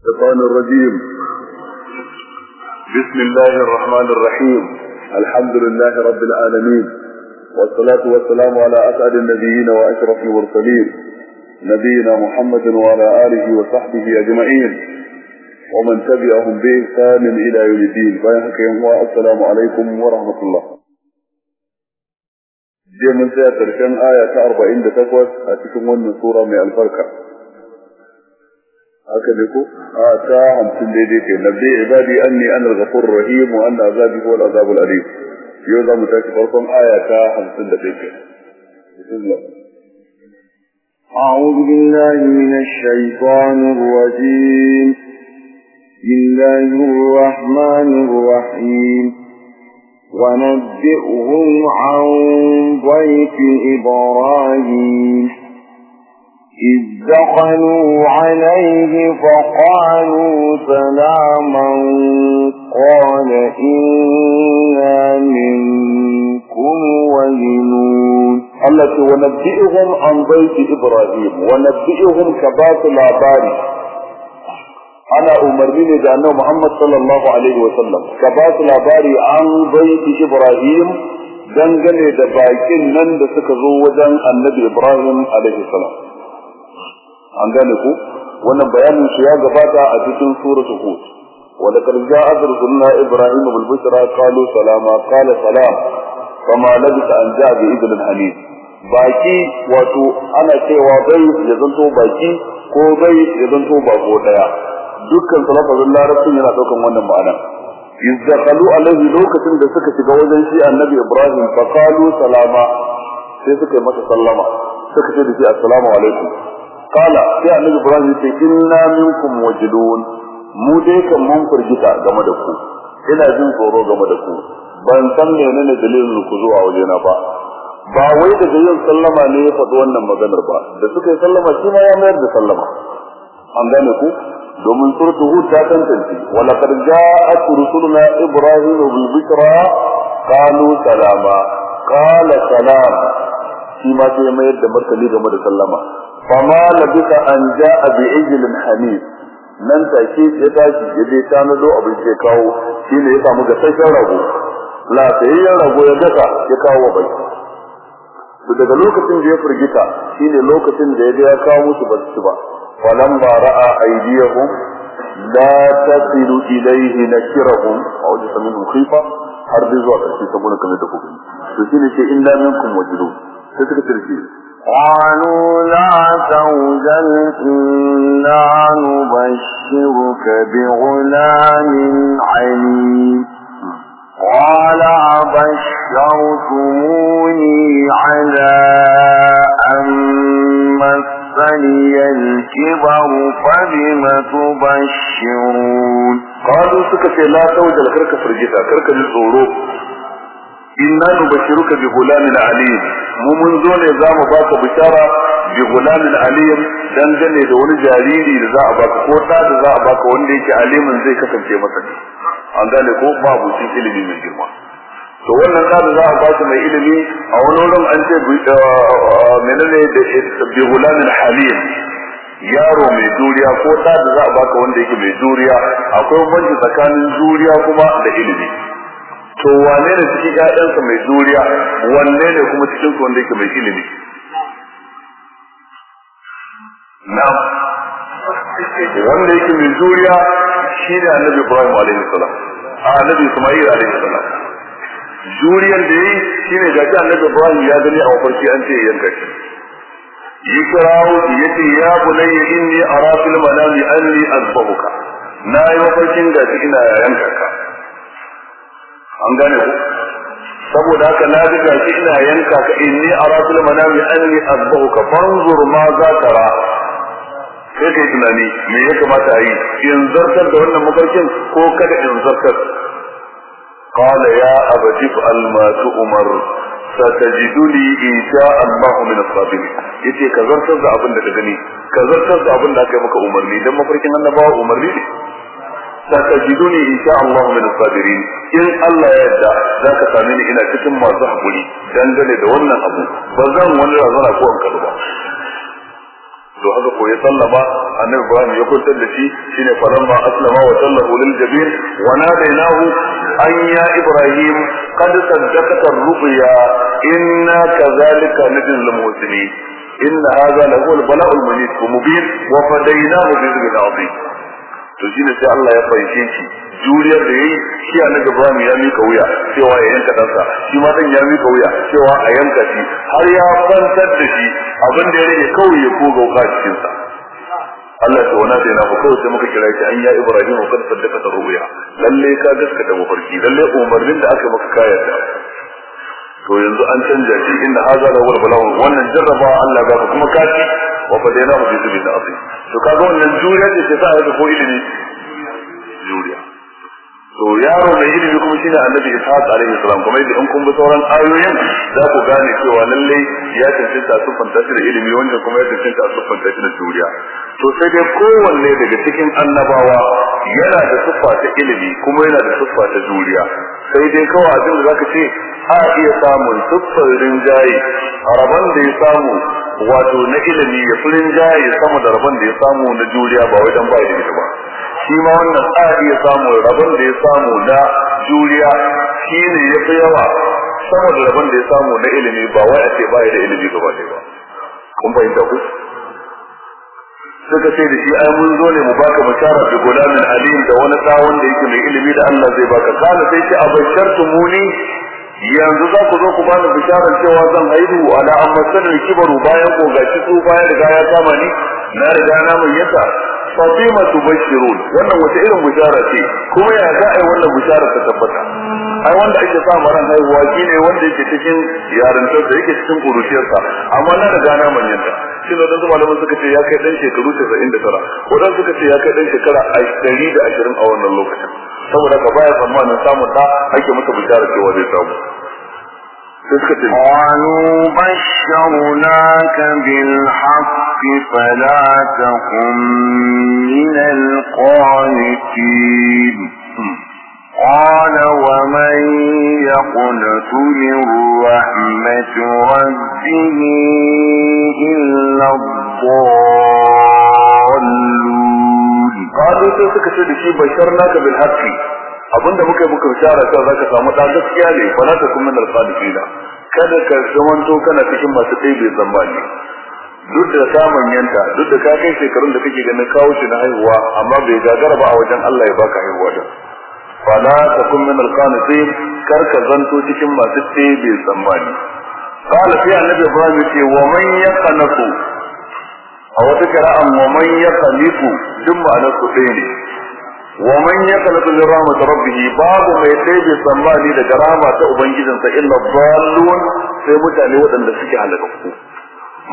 الشيطان الرجيم. بسم الله الرحمن الرحيم. الحمد لله رب العالمين. والصلاة والسلام على أسعد النبيين وأشرف المرسلين. نبينا محمد وعلى آله وصحبه أجمعين. ومن تبعهم بإحسان إلى يوم الدين. السلام عليكم ورحمة الله. jiya mun tsaya karshen aya ta arba'in da takwas a cikin haka ne ko a ta hamsin daidai kai nabbi ibadi anni ana al-ghafur rahim wa anna azabi huwa al-azab al-alim yau za mu tashi farkon aya ta hamsin da ɗaya kai bismillah أعوذ بالله من الشيطان الرجيم بسم الله الرحمن الرحيم ونبئهم عن ضيف إبراهيم إذ دخلوا عليه فقالوا سلاما قال إنا منكم وجنون التي ونبئهم عن بيت إبراهيم ونبئهم كبات الآبار أنا أمرني بأن محمد صلى الله عليه وسلم. كبات الآبار عن بيت إبراهيم dangane da bakin nan da suka zo wajen annabi an gane ku? Wannan bayanin shi ya gabata a cikin suratul hud. Wa laqad ja'a rusuluna ibrahim bil bushra qalu salama qala salam kama labisa an ja'a bi ibn hanif baki wato ana cewa bai ya zanto baki ko bai ya zanto bako ɗaya. Dukkan salafazin larabcin yana ɗaukan wannan ma'ana izdakalu alaihi lokacin da suka shiga wajen shi annabi ibrahim fa qalu salama sai suka yi masa sallama. Suka ce da shi assalamu alaikum. Qala sai annabi ibrahim ya ce inna minkum wajidun mu dai mun furgita game da ku. Ina jin tsoro game da ku. Ban san menene dalilin ku zuwa wajena ba. Ba wai daga yin sallama ne ya faɗi wannan maganar ba. Da suka yi sallama shi ma ya mayar da sallama. An gane ku? Domin suratu hud ta tantance wa laqad ja'at rusuluna ibrahim bil bishra qalu salama. Qala salam. Shi ma sai mayar da martani game da sallama. fama labisa an ja'a bi ijlin hanif nan take ya tashi ya je tanado abin ke kawo shi ne ya samu gasasshen rago lafiyayyen rago ya gasa ya kawo bai to daga lokacin da ya firgita shi ne lokacin da ya ga ya kawo musu ba su ba falamma ra'a aydiyahum la tasilu ilayhi nakirahum aw قالوا لا توجل إنا نبشرك بغلام عليم. قال أبشرتموني على أن مسني الكبر فبم تبشرون؟ قالوا سكت لا توجل كرك فرجتا كرك inna nubashiruka bi gulamin aliyin mu mun zo ne za mu baka bishara bi gulamin alim dangane da wani jariri da za a baka ko ta da za a baka wanda yake alimin zai kasance masa an gane ko? Ba shi ilimi mai girma. To wannan da za a baki mai ilimi a wani wurin an ce menene da bi gulamin aliyin yaro mai juriya ko ta da za a baka wanda yake mai juriya. Akwai banci tsakanin juriya kuma da ilimi. To wane ne cikin ƴaƴansa mai juriya wanne ne kuma cikin su wanda yake mai ilimi? Na'am. Wanda yake mai juriya shi ne annabi Ibrahim alaihi salam. A annabi Isma'il alaihi salam. Juriyar da yi shine ga shi annabi Ibrahim ya gani a mafarki an ce yanka shi. Yi kirawo ya ce inni ara fil manami anni azbahuka. Na yi mafarkin da shi ina yanka ka. an gane ku saboda haka na ji ga shi ina yanka ka inni ara fil manami anni azbahuka fanzur ma za ka ra sai kai tunani me ya kamata a yi in zartar da wannan mafarkin ko kada in zartar قال يا أبت افعل ما تؤمر ستجدني إن شاء الله من الصابرين yace ka zartar da abin da ka gani ka zartar da abin da aka yi maka umarni dan mafarkin annabawa umarni ne Satajiduni in sha Allah min as-sabirin in Allah ya yarda zaka same ni ina cikin masu haƙuri dangane da wannan abu ba zan wani razana ko an ba to haka ko ya sallama annabi Ibrahim ya kuntar da shi shine falamma aslama wa sallahu lil jabin wa nadainahu an ya Ibrahim qad saddaqata ar-ru'ya inna kadhalika najzil muhsinin inna hadha lahu al-bala'u al-mubin wa fadaynahu bi dhikrin 'azim to shine sai Allah ya fahimce shi. Juriyar da yayi shi annabi Ibrahim ya mika wuya cewa ya yanka dansa shi ma dan ya mika wuya cewa a yanka shi. Har ya kwantar da shi abin da ya rage kawai ya koga wuka cikin sa Allah ta wana sai na ku kawai sai muka kira shi an ya Ibrahim wa kad saddaka ruya. Lalle ka gaskata mafarki lalle umarnin da aka maka kayar da to yanzu an canja shi inda haza da wal balaw wannan jarraba Allah ga kuma kaci wa fadaina bi da afi to kaga wannan juriya ce ta sa ya ko ilimi juriya to yaro mai ilimi kuma shine annabi ishaq alaihi salam kuma idan kun bi sauran ayoyin za ku gane cewa lalle ya cancanta su fanta da ilimi wanda kuma ya cancanta su fanta da juriya. To sai dai kowanne daga cikin annabawa yana da siffa ta ilimi kuma yana da siffa ta juriya. Sai dai kawai abin da zaka ce a iya samun siffar rinjaye a rabon da ya samu wato na ilimi ya fi rinjaye sama da rabon da ya samu na juriya ba wai dan ba ilimi ba. Shi ma wannan a iya samun rabon da ya samu na juriya shi ne ya fi yawa sama da rabon da ya samu na ilimi ba wai a ce ba da ilimi gaba ɗaya ba. Kun fahimta ku? Suka ce da shi ai mun zo ne mu baka bishara da gulamin alim da wani da wanda yake mai ilimi da Allah zai baka. Kana sai ce abashartu muni yanzu za ku zo ku bani bisharar cewa zan haihu ala amma sanin kibaru bayan ko gashi tsufa ya riga ya kama ni na riga na fatima tubashirun. Wannan wata irin bishara ce? Kuma ya za a yi wannan bishara ta tabbata? Ai wanda ake sa maran haihuwa shine wanda yake cikin yarintar da yake cikin kuruciyarsa amma na riga na manyanta. Shi ne wadansu malaman suka ce ya kai dan shekaru 99 wadansu suka ce ya kai dan shekara 120 a wannan lokacin. Saboda ka baya tsammanin samun da ake masa bishara cewa zai samu. قالوا بشرناك بالحق فلا تكن من القانتين. قال ومن يقنت من رحمة ربه إلا الضالون. قالوا سيسك سيدي بشرناك بالحق. abinda muka yi muka bishara cewa zaka samu da gaskiya ne fa la takum min al-sadiqina kada ka zamanto kana cikin masu ɗebe zambani duk da samun yanta duk da ka kai shekarun da kake ganin kawo shi na haihuwa amma bai gagara ba a wajen Allah ya baka haihuwa da fa la takum min al-qanitin kar ka zanto cikin masu ɗebe zambani قال في النبي إبراهيم ومن يقنط a wata kira'an wa man yaqnitu duk Wa man yaqnatu min rahmat rabbih babu mai tsaye tsammani daga rahama ta ubangijinsa illa dallun sai mutane waɗanda suke halakakku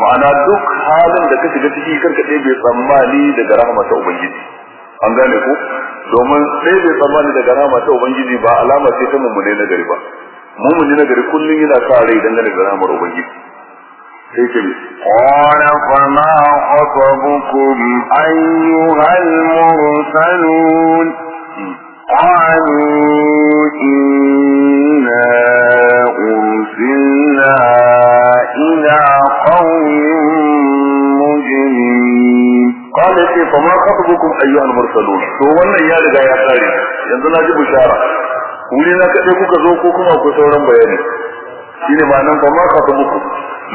ma'ana duk halin da ka shiga ciki kar ka tsaye tsammani daga an gane ku domin tsammani daga rahama ta ubangiji ba alama ce ta mummune na gari ba mummune na gari kullum yana sa rai dangane da rahamar ubangiji قال فما خطبكم أيها المرسلون؟ قالوا إنا أرسلنا إلى قوم مجرمين. قال إيه؟ فما خطبكم أيها المرسلون؟ هو أن يالك يا خالي ينزل هذه بشارة ولنا إيه؟ كتبك زوقكم أو كتورا بياني إنما أنتم ما خطبكم؟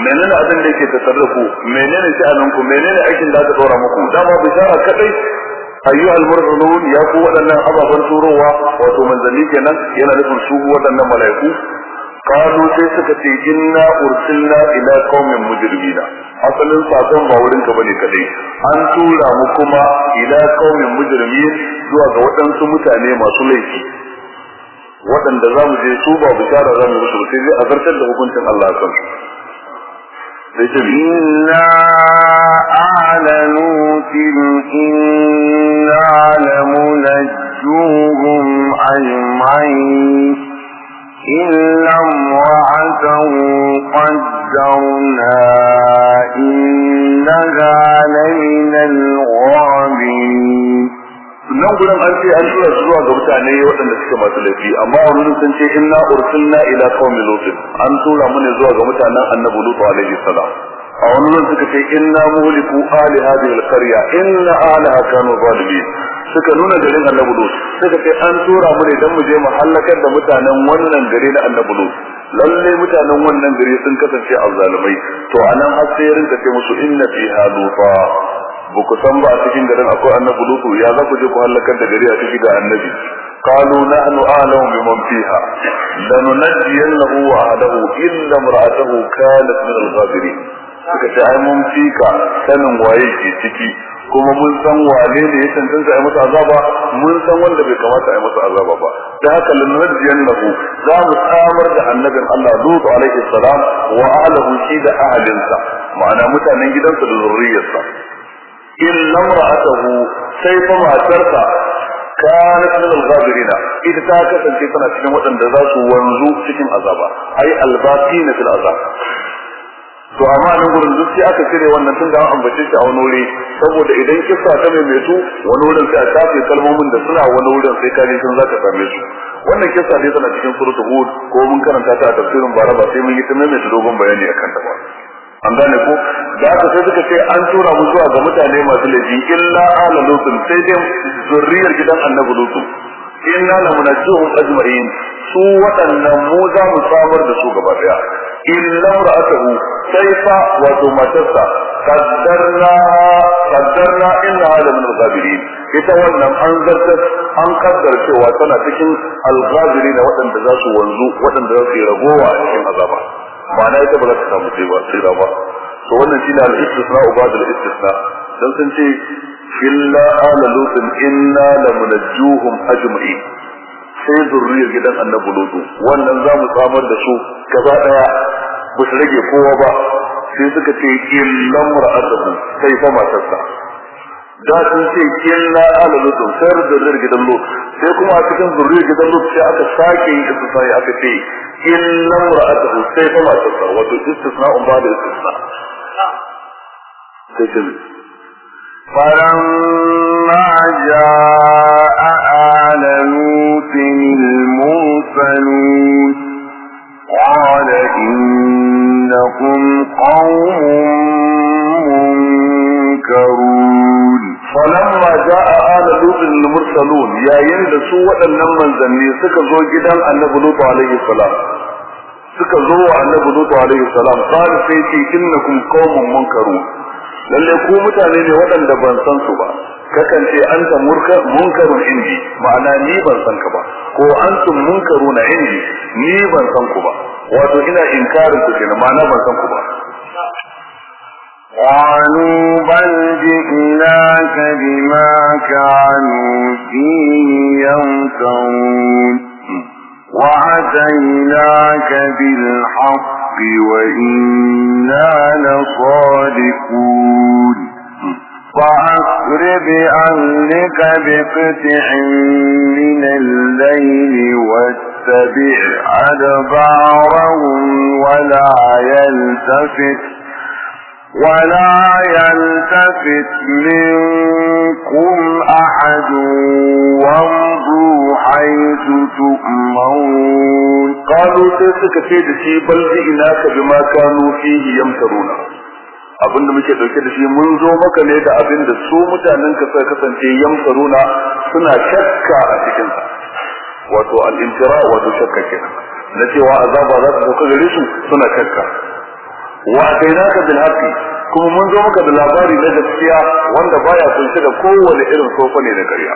Menene abin da yake tasarrufu? Menene sha'anin ku menene aikin da aka dora muku? Dama bishara kadai ayyuhal mursalun ya ku waɗannan ababen turowa. Wato manzanni kenan yana nufin su waɗannan mala'iku. Qalu sai suka ce inna ursilna ila qaumin mujrimina. Asalin saƙon ba wurin ka ba ne kadai. An tura mu kuma ila qaumin mujrimin zuwa ga waɗansu mutane masu laifi. Waɗanda za mu je su ba bishara za mu musu sai zai azartar da hukuncin Allah kan su إنا آل نوت إنا لمنجوهم أجمعين إلا امرأته قدرنا إنها لمن الغابرين nan gudan an ce an tura zuwa ga mutane waɗanda suke masu laifi amma a sun ce inna ursilna ila qaumi lut an tura mu ne zuwa ga mutanen annabi lut alaihi salam. A wani wurin suka ce inna muhliku ali hadhihi alqarya inna ahliha kanu zalimin. Suka nuna garin annabi lut. Suka ce an tura mu ne dan mu je mu halakar da mutanen wannan gari na annabi lut. Lalle mutanen wannan gari sun kasance azzalumai. To a nan har sai rinka ce musu inna fiha lufa. ba ku san ba a cikin garin akwai annabi lutu ya za ku je ku halakar da gari a ciki ga annabi قالوا نحن أعلم بمن فيها لننجينه وأهله إلا امرأته كانت من الغابرين suka ce ai mun fika sanin waye ke ciki kuma mun san wane ne ya cancanta a masa azaba mun san wanda bai kamata a masa azaba ba da haka lanarjiyannahu za mu samar da annabin Allah Lut alaihi salam wa ahlihi shi da ahlinsa ma'ana mutanen gidansa da zurriyarsa Illa imra'atuhu sai fa matarsa kanat min al-ghabirin ita ta kasance tana cikin waɗanda za su wanzu cikin azaba ai albaqina fil azab to amma nan gurin duk sai aka cire wannan tun da an ambace shi a wani wuri saboda idan kissa ta mai metu wani wurin sai a tafi kalmomin da suna wani wurin sai kaje sun zaka same su wannan kissa dai tana cikin suratul hud ko mun karanta ta a tafsirin bara ba sai mun yi ta mai dogon bayani akan ta ba an gane ko da aka sai suka ce an tura mu zuwa ga mutane masu laifi illa ala lutun sai dai zurriyar gidan annabi lutun inna la munajjuhum ajma'in. Su waɗannan mu za mu samar da su gaba ɗaya illa ra'atuhu sai fa wato qaddarna qaddarna inna hada min al-ghabirin ita wannan an zartar an kaddar cewa tana cikin al-ghabirin waɗanda za su wanzu waɗanda za su yi ragowa a cikin azaba. Ma'ana ita ba za ta samu sai ba sai ba to wannan shine al-istisna ubad al-istisna dan sun ce illa ala lutin inna la munajjuhum ajma'in sai zurriyar gidan annabi lutu wannan za mu samar da su gaba daya ba su rage kowa ba sai suka ce illan ra'atuhu sai fa matarsa da sun ce illa ala lutu sai zurriyar gidan lutu sai kuma a cikin zurriyar gidan lutu sai aka sake yin istisna aka ce illan ra'atuhu sai fa matarsa wato istisna'un ba da istisna sai ce فلما جاء آل لوط المرسلون قال إنكم قوم منكرون جاء آل لوط المرسلون يا يند سوى النمن زني سكزو جدا النبي لوط عليه السلام suka zo wa annabi Lutu alaihi salam qala sai ce innakum qaumun munkarun lalle ku mutane ne waɗanda ban san su ba kakan ce anta murka munkarun indi ma'ana ni ban san ka ba ko antum munkaruna indi ni ban san ku ba wato ina inkarin ku kenan ma'ana ban san ku ba قالوا بل جئناك بما كانوا فيه يمترون. وأتيناك بالحق وإنا لصادقون. فأسر بأهلك بقطع من الليل واتبع أدبارهم ولا يلتفت ولا يلتفت منكم أحد وامضوا حيث تؤمرون قالوا سيسك سيد شي بل جئناك بما كانوا فيه يمترون abin da muke dauke da shi mun zo maka ne da abin da su mutanen ka suka kasance yamsaruna suna shakka a cikin sa wato al-intira wato shakka kenan na cewa azaba za ta gare su suna shakka wa atainaka bil haqqi? Kuma mun zo maka da labari na gaskiya wanda baya kunshe da kowane irin sofa ne na ƙarya.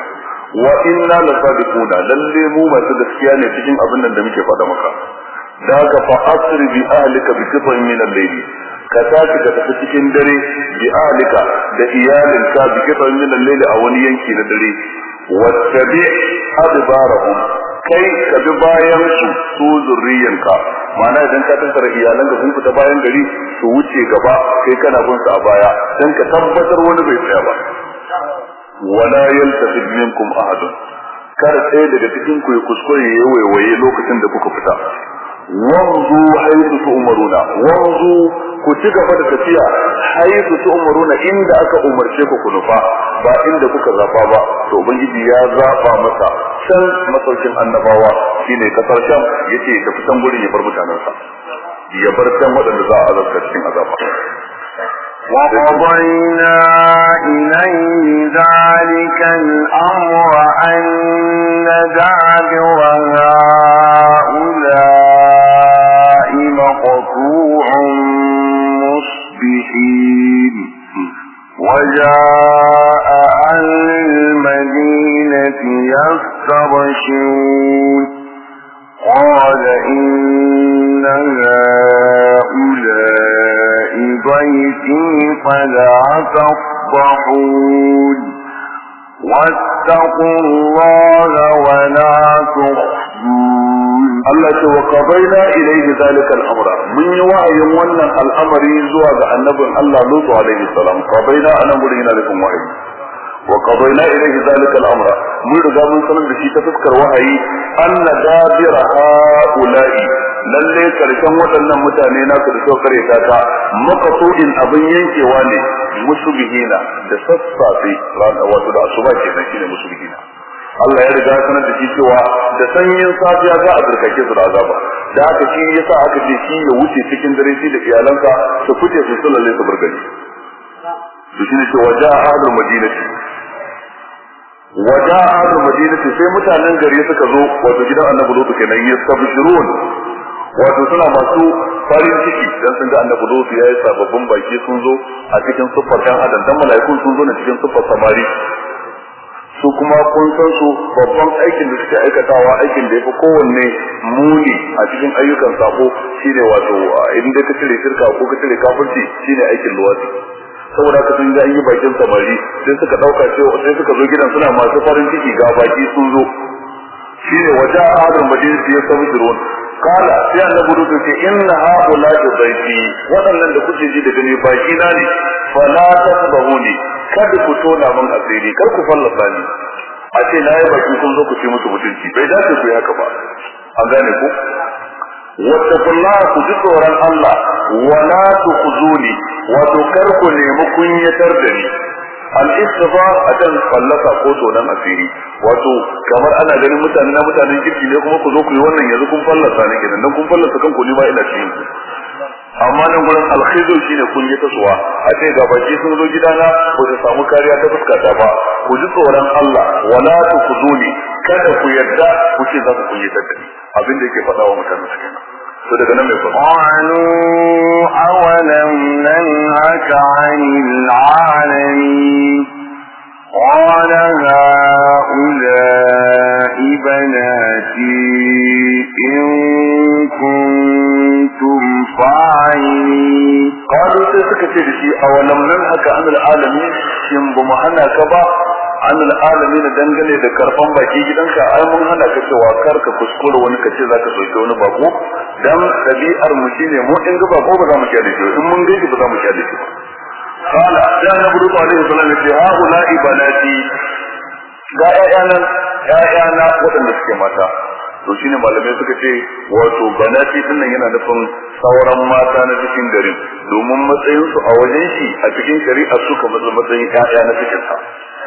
Wa inna la sadiquna? Lalle mu masu gaskiya ne cikin abin nan da muke faɗa maka. Da ka fa asri bi ahlika bi qit'in min al-layl ka tashi ka tafi cikin dare bi ahlika da iyalinka bi qit'in min al-layl a wani yanki na dare. Wattabi adbarahum. Kai ka bi bayan su su zurriyanka. Ma'ana idan ka tattara iyalanka sun fita bayan gari su wuce gaba kai kana bin su a baya dan ka tabbatar wani bai tsaya ba. Wala yaltafid minkum ahadun. Kar ɗaya daga cikin ku ya kuskure ya waiwaye lokacin da kuka fita. wanzu haitu tu'maruna wanzu ku ci gaba da tafiya haitu tu'maruna inda aka umarce ku ku nufa ba inda kuka zaba ba to ubangiji ya zaba masa can masaukin annabawa shine kasar sham yace da fitan gurin ya bar mutanensa ya bar can waɗanda za a azabta cikin azaba وقضينا إليه ذلك الأمر أن دابر هؤلاء مصبحين. وجاء أهل المدينة يستبشرون. قال إن هؤلاء ضيفي فلا واتقوا الله ولا تخزون. Allah ce wa qadaina ilayhi zalika al-amra. Mun yi wa'ayin wannan al'amari zuwa ga annabin Allah Lutu alaihi salam. Qadaina a nan gurin yana nufin wa'ayi. Wa qadaina ilayhi zalika al-amra. Mun riga mun sanar da shi ta fuskar wahayi anna dabira haula'i. Lalle ƙarshen waɗannan mutane na su da so kare ta ta makasudin abin yankewa ne musubihina da sassafe wato da asuba kenan shine musubihina Allah ya riga sanar da shi cewa da sanyin safiya za a zurkake su da azaba. Da haka shi yasa aka ce shi ya wuce cikin dare shi da iyalansa su fice su sulalle su burgani to shine ce waja ahlul madinati. Waja ahlul madinati sai mutanen gari suka zo wato gidan annabi lutu kenan yastabshirun. Wato suna masu farin ciki dan sun ga annabi lutu yayi sababbin baki sun zo a cikin siffar dan adam dan mala'ikun sun zo ne cikin siffar samari. Su kuma kun san su babban aikin da suke aikatawa aikin da yafi kowanne muni a cikin ayyukan sako shine wato idan dai ka cire shirka ko ka cire kafirci shine aikin luwadi. Saboda ka sun yi bakin samari sai suka ɗauka cewa sai suka zo gidan suna masu farin ciki ga baki sun zo. Shine waja ahadul madinati ya sabirun kala sai annabi rubuta ce inna haula dhaifi wadannan da kuke ji da gani baki na ne. Fala tasbahuni. Kada ku tona min asiri kar ku fallasa ni. A ce na yi baki kun zo ku ce musu mutunci bai dace ku haka ba. An gane ku? Wattaqullaha ku ji tsoron Allah wala tukhzuni wato kar ku nemi kunyatar da ni. Al-istifa akan fallasa ko tonan asiri. Wato kamar ana ganin mutane na mutanen kirki ne kuma ku zo ku yi wannan yanzu kun fallasa ne kenan dan kun fallasa kanku ni ma ina cikin ku amma nan gurin alkhizu shine kun yi tasuwa a ce ga baki sun zo gidana ko su samu kariya ta fuskata ba ku ji tsoron Allah wala tukuzuni kada ku yadda ku ce za ku kunyi tattali abin da yake faɗa wa mutane su kenan to daga nan mai faɗa قالوا أولم ننهك عن العالمين قال هؤلاء بناتي suka ce da shi awalam nan haka anil alamin shin ba mu hana ka ba? Anil alamin dangane da karfan baki gidanka ai mun hana ka cewa kar ka kuskure wani kace zaka soke wani bako. Dan dabi'ar mu shine mu in ga bako ba za mu ƙyale shi in mun gaji ba za mu ƙyale shi qala ya nabi alaihi salam ya ce haula ibanati ga ƴaƴanan ƴaƴana waɗanda suke mata. To shine malamai suka ce wato banati ɗin nan yana nufin sauran mata na cikin garin domin matsayin su a wajen shi a cikin shari'a su kamar matsayin ƴaƴa na cikin sa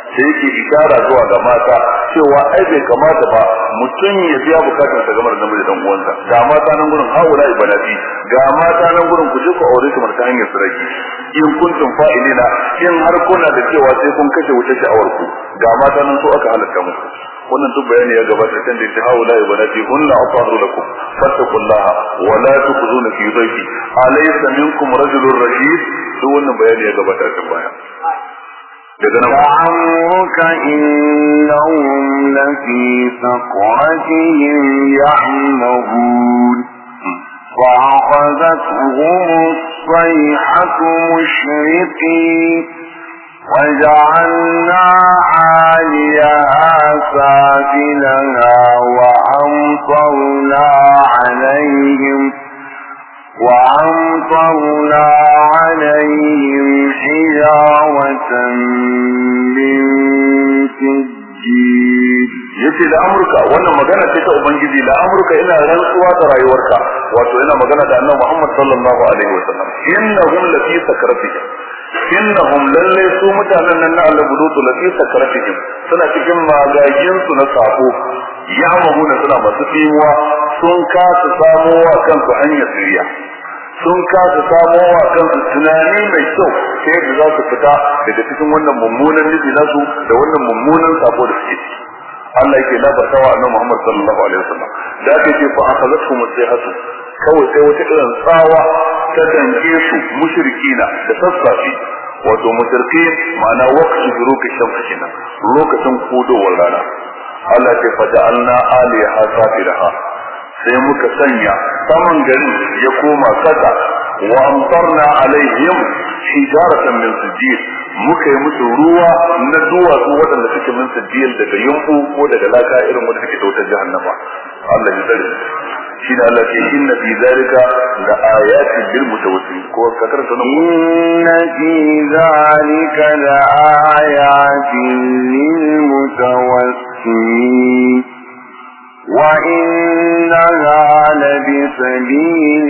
sai yake ishara zuwa ga mata cewa ai bai kamata ba mutum ya biya buƙatar sa gamar namiji dan uwansa. Ga mata nan gurin haula ibanati ga mata nan gurin ku je ku aure kamar ta hanyar suraki in kuntum fa'ilina in har kuna da cewa sai kun kashe wuta sha'awar ku ga mata nan so aka halatta muku wannan duk bayani ya gabata kan da ta haula ibanati hunna atahru lakum fattaqullaha wa la tukhzuna fi dhayfi alaysa minkum rajulun rashid duk wannan bayani ya gabata kan baya daga nan لعمرك إنهم لفي سقرتهم يعمهون فأخذتهم الصيحة مشرقين وجعلنا عاليها سافلها وأمطرنا عليهم وأمطرنا عليهم حجارة من yace da Amurka wannan magana ce ta ubangiji da Amurka ina rantsuwa da rayuwarka wato ina magana da Annabi Muhammad sallallahu alaihi wasallam innahum lafi sakratihim innahum lalle su mutanen nan na Allah budutu lafi sakratihim suna cikin magagin su na sako. Ya maguna suna masu timuwa sun kasa samo wa kansu hanyar siriya sun kasa samo wa kansu tunani mai kyau ta yadda za su fita daga cikin wannan mummunan nufi nasu da wannan mummunan sabo da suke Allah yake labarta wa annabi Muhammad sallallahu alaihi wasallam. Da ake ce fa akhazatkum as-sayhatu kawai sai wata irin tsawa ta dange su mushrikina da sassafe. Wato mushriki ma'ana waqtu zuruki shamsi kenan lokacin kudowar rana. Allah ce fa ja'alna aliha safilaha sai muka sanya saman garin ya koma kasa wa amtarna alaihim hijaratan min sijil. Muka yi musu ruwa na duwatsu waɗanda suke min sijil daga yumbu ko daga laka irin wanda suke dautar jahannama Allah ya tsare shi da Allah ke inna fi zalika la ayatin lil mutawassil ko ka karanta nan inna fi zalika la ayatin lil mutawassil وإنها لبسبيل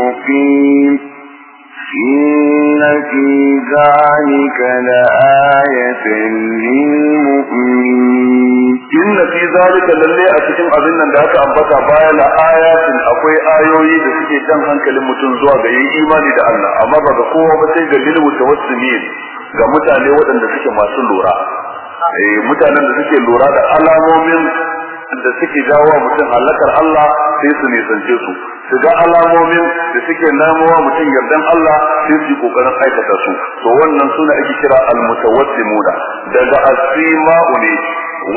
مقيم إن في ذلك لآية للمؤمنين إن في ذلك للي أتكلم أبنا ذاك أنبتا بايا لآيات أقوي آيوي da suke jan hankalin mutum zuwa ga yin imani da Allah amma ba ga kowa ba sai ga lil mutawassimin ga mutane waɗanda suke masu lura mutanen da suke lura da alamomin da suke jawo mutum halakar Allah sai su nisance su su ga alamomin da suke namowa mutum yardan Allah sai su kokarin aikata su to wannan suna ake kira almutawassimuna daga asima'u ne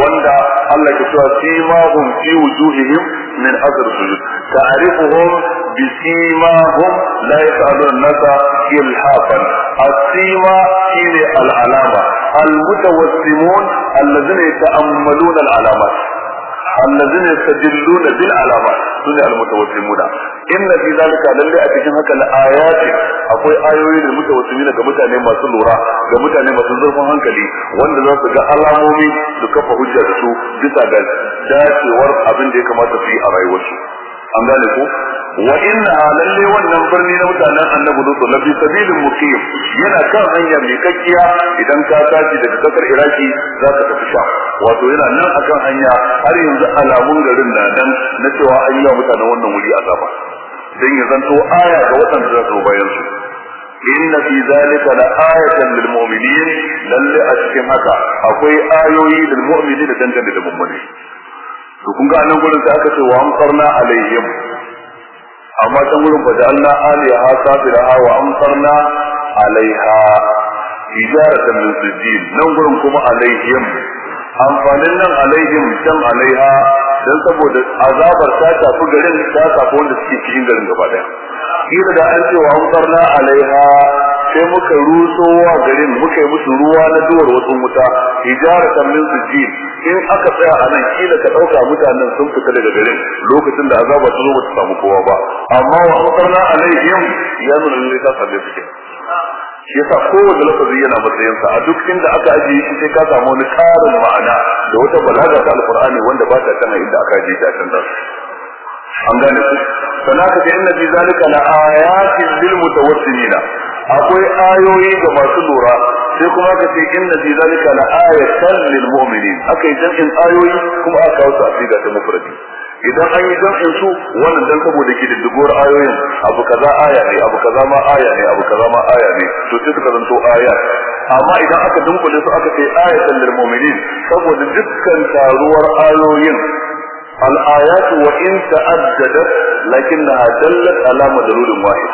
wanda Allah ke cewa simahum fi wujuhihim min asr sujud ta'rifuhum bi simahum la yas'aluna an-nasa ilhafan asima shine al-alama al-mutawassimun alladhina yata'ammaluna al-alamat allazina yastajilluna bil alamat sunni al mutawassimuna inna fi zalika lalle a cikin haka la ayati akwai ayoyi da mutawassimina ga mutane masu lura ga mutane masu zurfin hankali wanda za su ga alamomi su kafa hujja da su bisa ga dacewar abin da ya kamata su yi a rayuwarsu an gane ko? Wa inna lalle wannan birni na mutanen annabi lutu lafi sabilin muqim yana kan hanya mai kakkiya idan ka tashi daga ƙasar iraki za ka tafi sham. Wato yana nan akan hanya har yanzu alamun garin na nan na cewa an yi wa mutanen wannan wuri azaba. Dan ya zanto aya ga waɗanda za su bayan su. Inna fi zalika la ayatan lil mu'minin lalle a cikin haka akwai to kun ga nan gurin sai aka ce wa amsarna alaihim. Amma can gurin fa ja'alna aliyaha safiraha wa amsarna alaiha hijaratan min sijil nan gurin kuma alaihim. Amfanin nan alaihim can alaiha dan saboda azabar ta tafi garin ta tafi wanda suke cikin garin gaba ɗaya. Kila da an ce wa amsarna alaiha sai muka rusowa garin muka yi musu ruwa na duwar wasu wuta hijaratan min sijil in aka tsaya a nan kila ka ɗauka mutanen sun fita daga garin lokacin da azaba ta zo ba ta samu kowa ba. Amma wa amsarna alaihim ya nuna ne ta sabe su shi yasa kowace lafazi yana matsayin sa a duk inda aka ajiye shi sai ka samu wani karin ma'ana da wata balaga ta alqur'ani wanda ba ta kana inda aka ajiye ta can an gane ku? Sanaka ta inna fi zalika la ayatin lil mutawassimina akwai ayoyi ga masu lura. sai kuma ka ce inna fi zalika la ayatan lil mu'minin akai jam'in ayoyi kuma aka kawo su a siga ta mufradi idan an yi jam'in su wannan dan saboda ke da dubuwar ayoyin abu kaza aya ne abu kaza ma aya ne abu kaza ma aya ne to sai suka zanto aya amma idan aka dunkule su aka ce ayatan lil mu'minin saboda dukkan taruwar ayoyin الآيات وإن تعددت لكنها دلت على مدلول واحد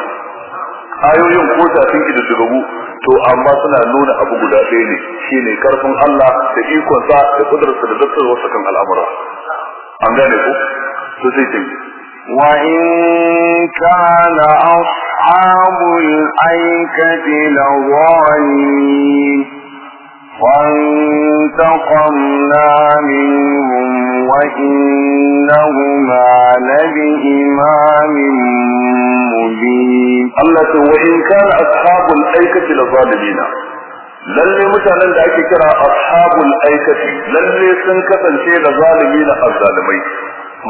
ayoyin ko ta sun ki da shugabu to amma suna nuna abu guda ɗaya ne shine ƙarfin Allah da ikon sa da kudurarsa da zartarwa sa kan al'amura. An gane ko to sai ce wa in kana ashabul aikati lawalimin وانتقمنا منهم وإنهما لبإمام مبين الله وإن كان أصحاب الأيكة لظالمين lalle mutanen da ake kira ashabul aikati lalle sun kasance da zalimi na azzalimai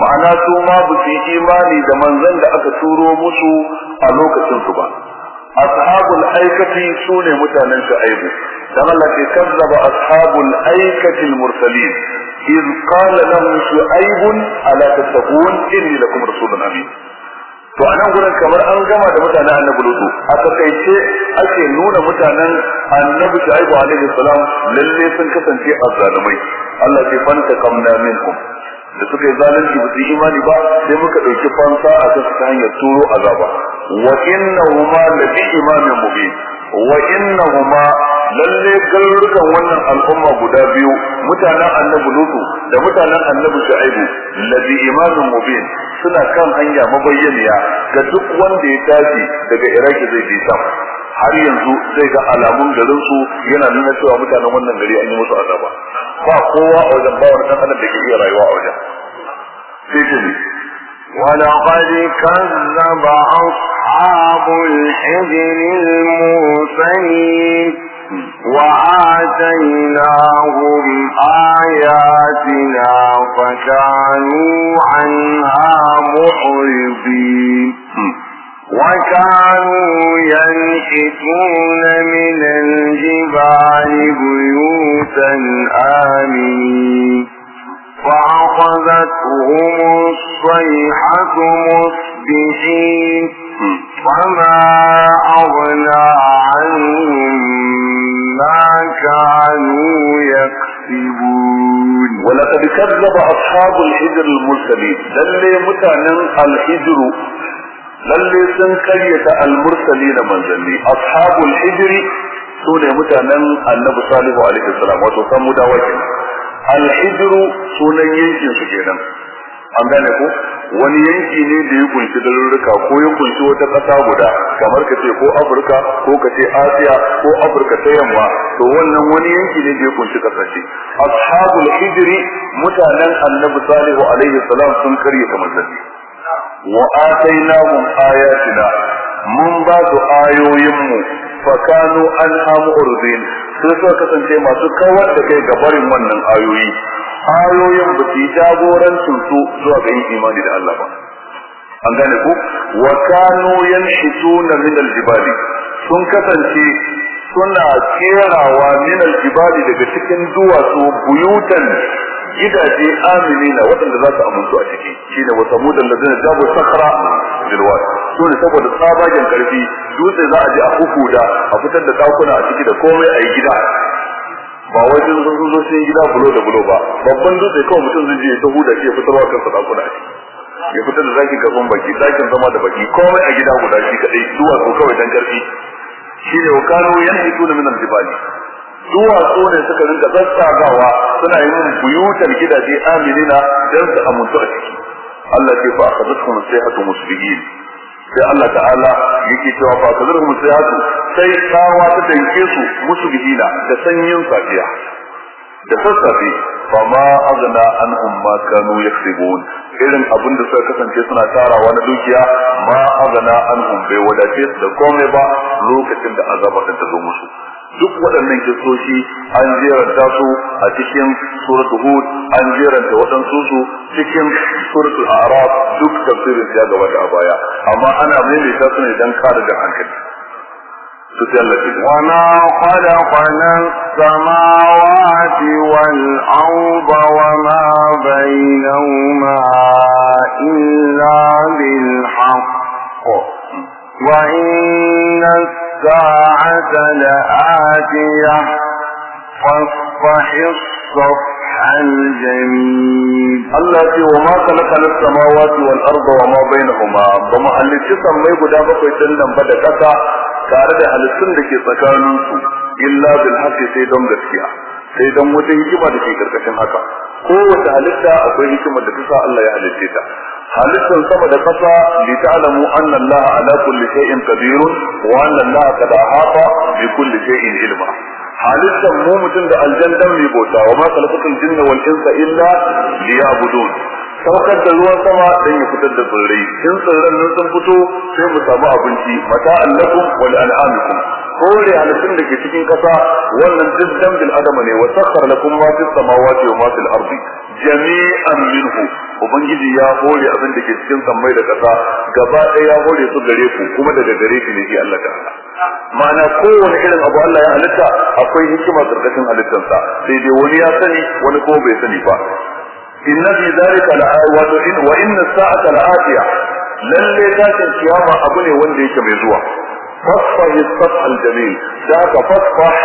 ma'ana su ma ba su imani da manzon da aka turo musu a lokacin su ba ashabul aikati su ne mutanen shu'aibu Allah ke kazzaba ashabul aikati al-mursalin إذ قال لهم شعيب ألا تتقون إني لكم رسول أمين to a nan gurin kamar an gama da mutanen annabi lutu a takaice ake nuna mutanen annabi shu'aibu alaihi salam lalle sun kasance azzalumai Allah ce fanta kamna minhum da suka yi zalunci ba su imani ba sai muka ɗauki fansa a kan ta hanyar turo azaba wa innahuma la bi imamin mubin wa innahuma lalle garurukan wannan al'umma guda biyu mutanen annabi lutu da mutanen annabi shu'aibu la bi imamin mubin suna kan hanya mabayyaniya ga duk wanda ya tashi daga iraki zai je sham har yanzu zai ga alamun garin su yana nuna cewa mutanen wannan gari an yi musu azaba ba kowa a wajen ba wani dan adam da ke iya rayuwa a wajen sai ce ne ولقد كذب أصحاب الحجر المرسلين وآتيناهم آياتنا فكانوا عنها محرضين. وكانوا ينحتون من الجبال بيوتا آمنين. فأخذتهم الصيحة مصبحين. فما أغنى عنهم ما كانوا يكسبون. ولقد كذب أصحاب الحجر المرسلين. للي متعنا الحجر للي سنكرية المرسلين منزلي أصحاب الحجر سنة متعنا النبي صالح عليه السلام وتصم دواجنا الحجر سنة ينشن سكينا an gane wani yanki ne da ya ƙunshi garuruka ko ya ƙunshi wata ƙasa guda kamar ka ce ko afirka ko ka ce asiya ko afirka ta yamma to wannan wani yanki ne da ya ƙunshi ƙasashe. Ashabul hijri mutanen annabi salihu alaihi salam sun karyata manzanni wa atainahum ayatina mun ba su ayoyinmu fa kanu an mu'ridin sai suka kasance masu kawar da kai ga barin wannan ayoyi. Ayoyin ba su yi jagorancin su zuwa ga yin imani da Allah ba. An gane ku? Wa kanu yanshituna min aljibali. Sun kasance suna kerawa min aljibali daga cikin duwatsu buyutan gidaje aminina waɗanda za su amintu a ciki. Shine wa samudan ladina jabu sakra bilwad so ne saboda tsabagen ƙarfi dutse za a je a hukuda a fitar da dakuna a ciki da komai a yi gida. Ba wai sun zo gida bulo da bulo ba. Babban dutse kawai mutum zai je ya tahu da shi ya fitarwa kansa dakuna ciki. Ya fitar da zaki gaban baki ɗakin zama da baki. Komai a gida guda shi kadai duwatsu kawai dan ƙarfi shine wa kanu yanhituna min al-jibali duwatsu ne suka rinka zazzagawa suna yin buyutar gidaje aminina don su amintu a ciki. Allah ce fa akhadatuhum sayhatu musbihin sai Allah ta'ala yake cewa fa akhadatuhum sayhatu sai tsawa ta danke su musbihina da sanyin safiya. Da sassafe fa ma azna anhum ma kanu yaksibun. Irin abin da suka kasance suna tarawa na dukiya ma azna anhum bai wadace da komai ba lokacin da azaba ta zo musu. Duk waɗannan kisoshi an jeranta su a cikin suratul hud an jeranta waɗansu su cikin suratul a'raf duk tafsirin ya gabata a baya amma ana maimaita su ne dan kare da hankali su sai Allah ce وما خلقنا السماوات والأرض وما بينهما إلا بالحق وإن الساعة لآتية فاصفح الصفح الجميل الله فيه وما خلق للسماوات والأرض وما بينهما وما اللي تسمى يبدا بقى يتنم بدكتا كارد على سندك تكالوك إلا بالحق سيدهم دفيا سيدهم وتهجم على فكرة شمهكا قوة على الساعة وهجم على الساعة الله يعلي السيدة halittar sama da kasa li ta'lamu anna Allah ala kulli shay'in qadir wa anna Allah qad ahata bi kulli shay'in ilma halittar mu mutum da aljanna mai bauta wa ma khalaqatul jinna wal insa illa liya'budun saukar da ruwan sama dan ya fitar da tsirrai in tsirran nan sun fito sai mu samu abinci mata allakum wa li an'amikum kore halittun da ke cikin kasa wannan duk bil adama ne. Wa sakhara lakum ma fis samawati wa ma fil jami'an minhu. Ubangiji ya hore abin da ke cikin sammai da kasa gaba ɗaya ya hore su gare ku kuma daga gare shi ne shi Allah ta'ala. Ma'ana kowane irin abu Allah ya halitta akwai hikima ƙarƙashin halittarsa. Sai dai wani ya sani wani kuma bai sani ba. La'awatu in wa inna sa'ata la'atiya lalle tashin kiyama abu ne wanda yake mai zuwa. Fasfah as-safh al-jamil da ka fasfah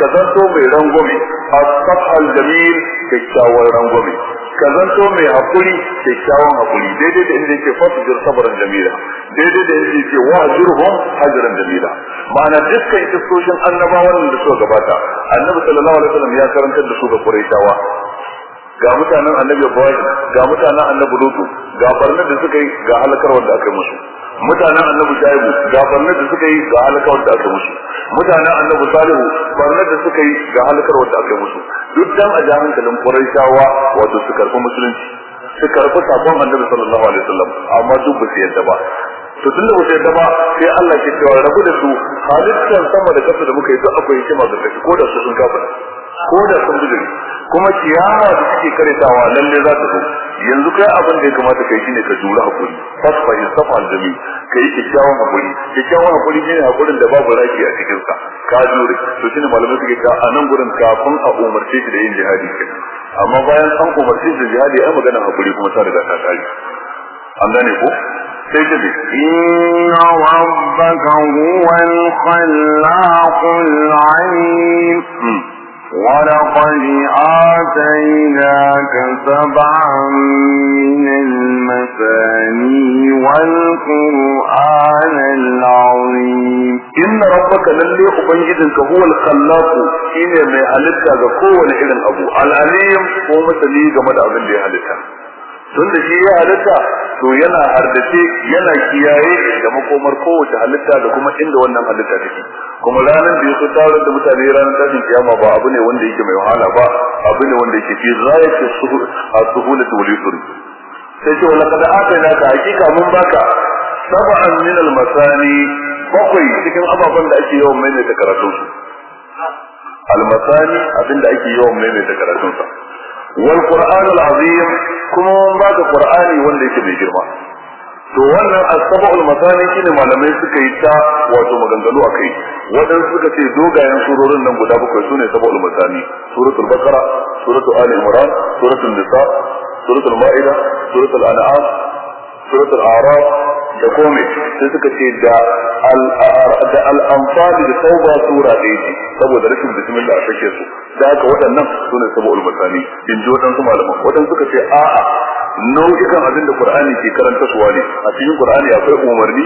ka zanto mai rangwame as-safh al-jamil kyakkyawar rangwame ka zanto mai haƙuri kyakkyawan haƙuri daidai da inda yake fasjir sabran jamila daidai da inda yake wajirhum hajran jamila ma'ana dukkan kistoshin annabawan da suka gabata annabi sallallahu alaihi wasallam ga mutanen annabi Ibrahim ga mutanen annabi Lutu ga barnar da suka yi ga halakar wanda aka yi musu. Mutanen annabi Shaibu ga barnar da suka yi ga halakar wanda aka musu. Mutanen annabi Salihu barnar da suka yi ga halakar wanda aka musu. Duk dan a ja hankalin Qurayshawa wato su karɓi musulunci su karɓi saƙon annabi sallallahu alaihi wasallam amma duk ba su yadda ba. To tun da mutum ba sai Allah ke cewa rabu da su halittar sama da kasa da muka yi duk akwai hikima da kashi ko da su sun kafa ko da sun bijiri kuma kiyama da suke karitawa lalle za ta zo. Yanzu kai abin da ya kamata kai shine ka jura hakuri fasfa in safa aljami kai kyakkyawan hakuri kyakkyawan hakuri shine hakurin da babu raki a cikin sa ka jure to shine malamai suke ta a nan gurin kafin a umarce shi da yin jihadi kenan amma bayan an umarce shi da jihadi ai magana hakuri kuma ta riga ta kare an gane ko sai ta إن ربك هو الخلاق العليم ولقد آتيناك سبعا من المثاني والقرآن العظيم. إن ربك للي أبنجدك هو الخلاق. إني من هلتا قوة إلى أبو العليم هو مثلي جمد أبن لي هلتا tun da shi ya halitta to yana hardace yana kiyaye da makomar kowace halitta da kuma inda wannan halitta take. Kuma ranar da ya tarar da mutane ranar tashin kiyama ba abu ne wanda yake mai wahala ba abu ne wanda yake fi zayake a suhulatu wal yusri. Sai ce wala kada atayna ka hakika mun baka sab'an min al masani bakwai cikin ababen da ake yawan maimaita karatun su al masani abin da ake yawan maimaita karatun sa wal qur'an al azim kuma mun baka qur'ani wanda yake mai girma to wannan as-sab'ul masani shine malamai suka yi ta wato maganganu akai wadansu suka ce dogayen surorin nan guda bakwai sune sab'ul masani suratul baqara suratul ali imran suratul nisa suratul maida suratul an'am suratul a'raf da kome sai suka ce da da al-anfal da tauba sura ɗaya ce saboda rashin bismillah a sake su. Da haka waɗannan su ne sab'ul masani in ji waɗansu malaman. Waɗansu suka ce a'a nau'ikan abin da Qur'ani ke karanta suwa ne. A cikin Qur'ani akwai umarni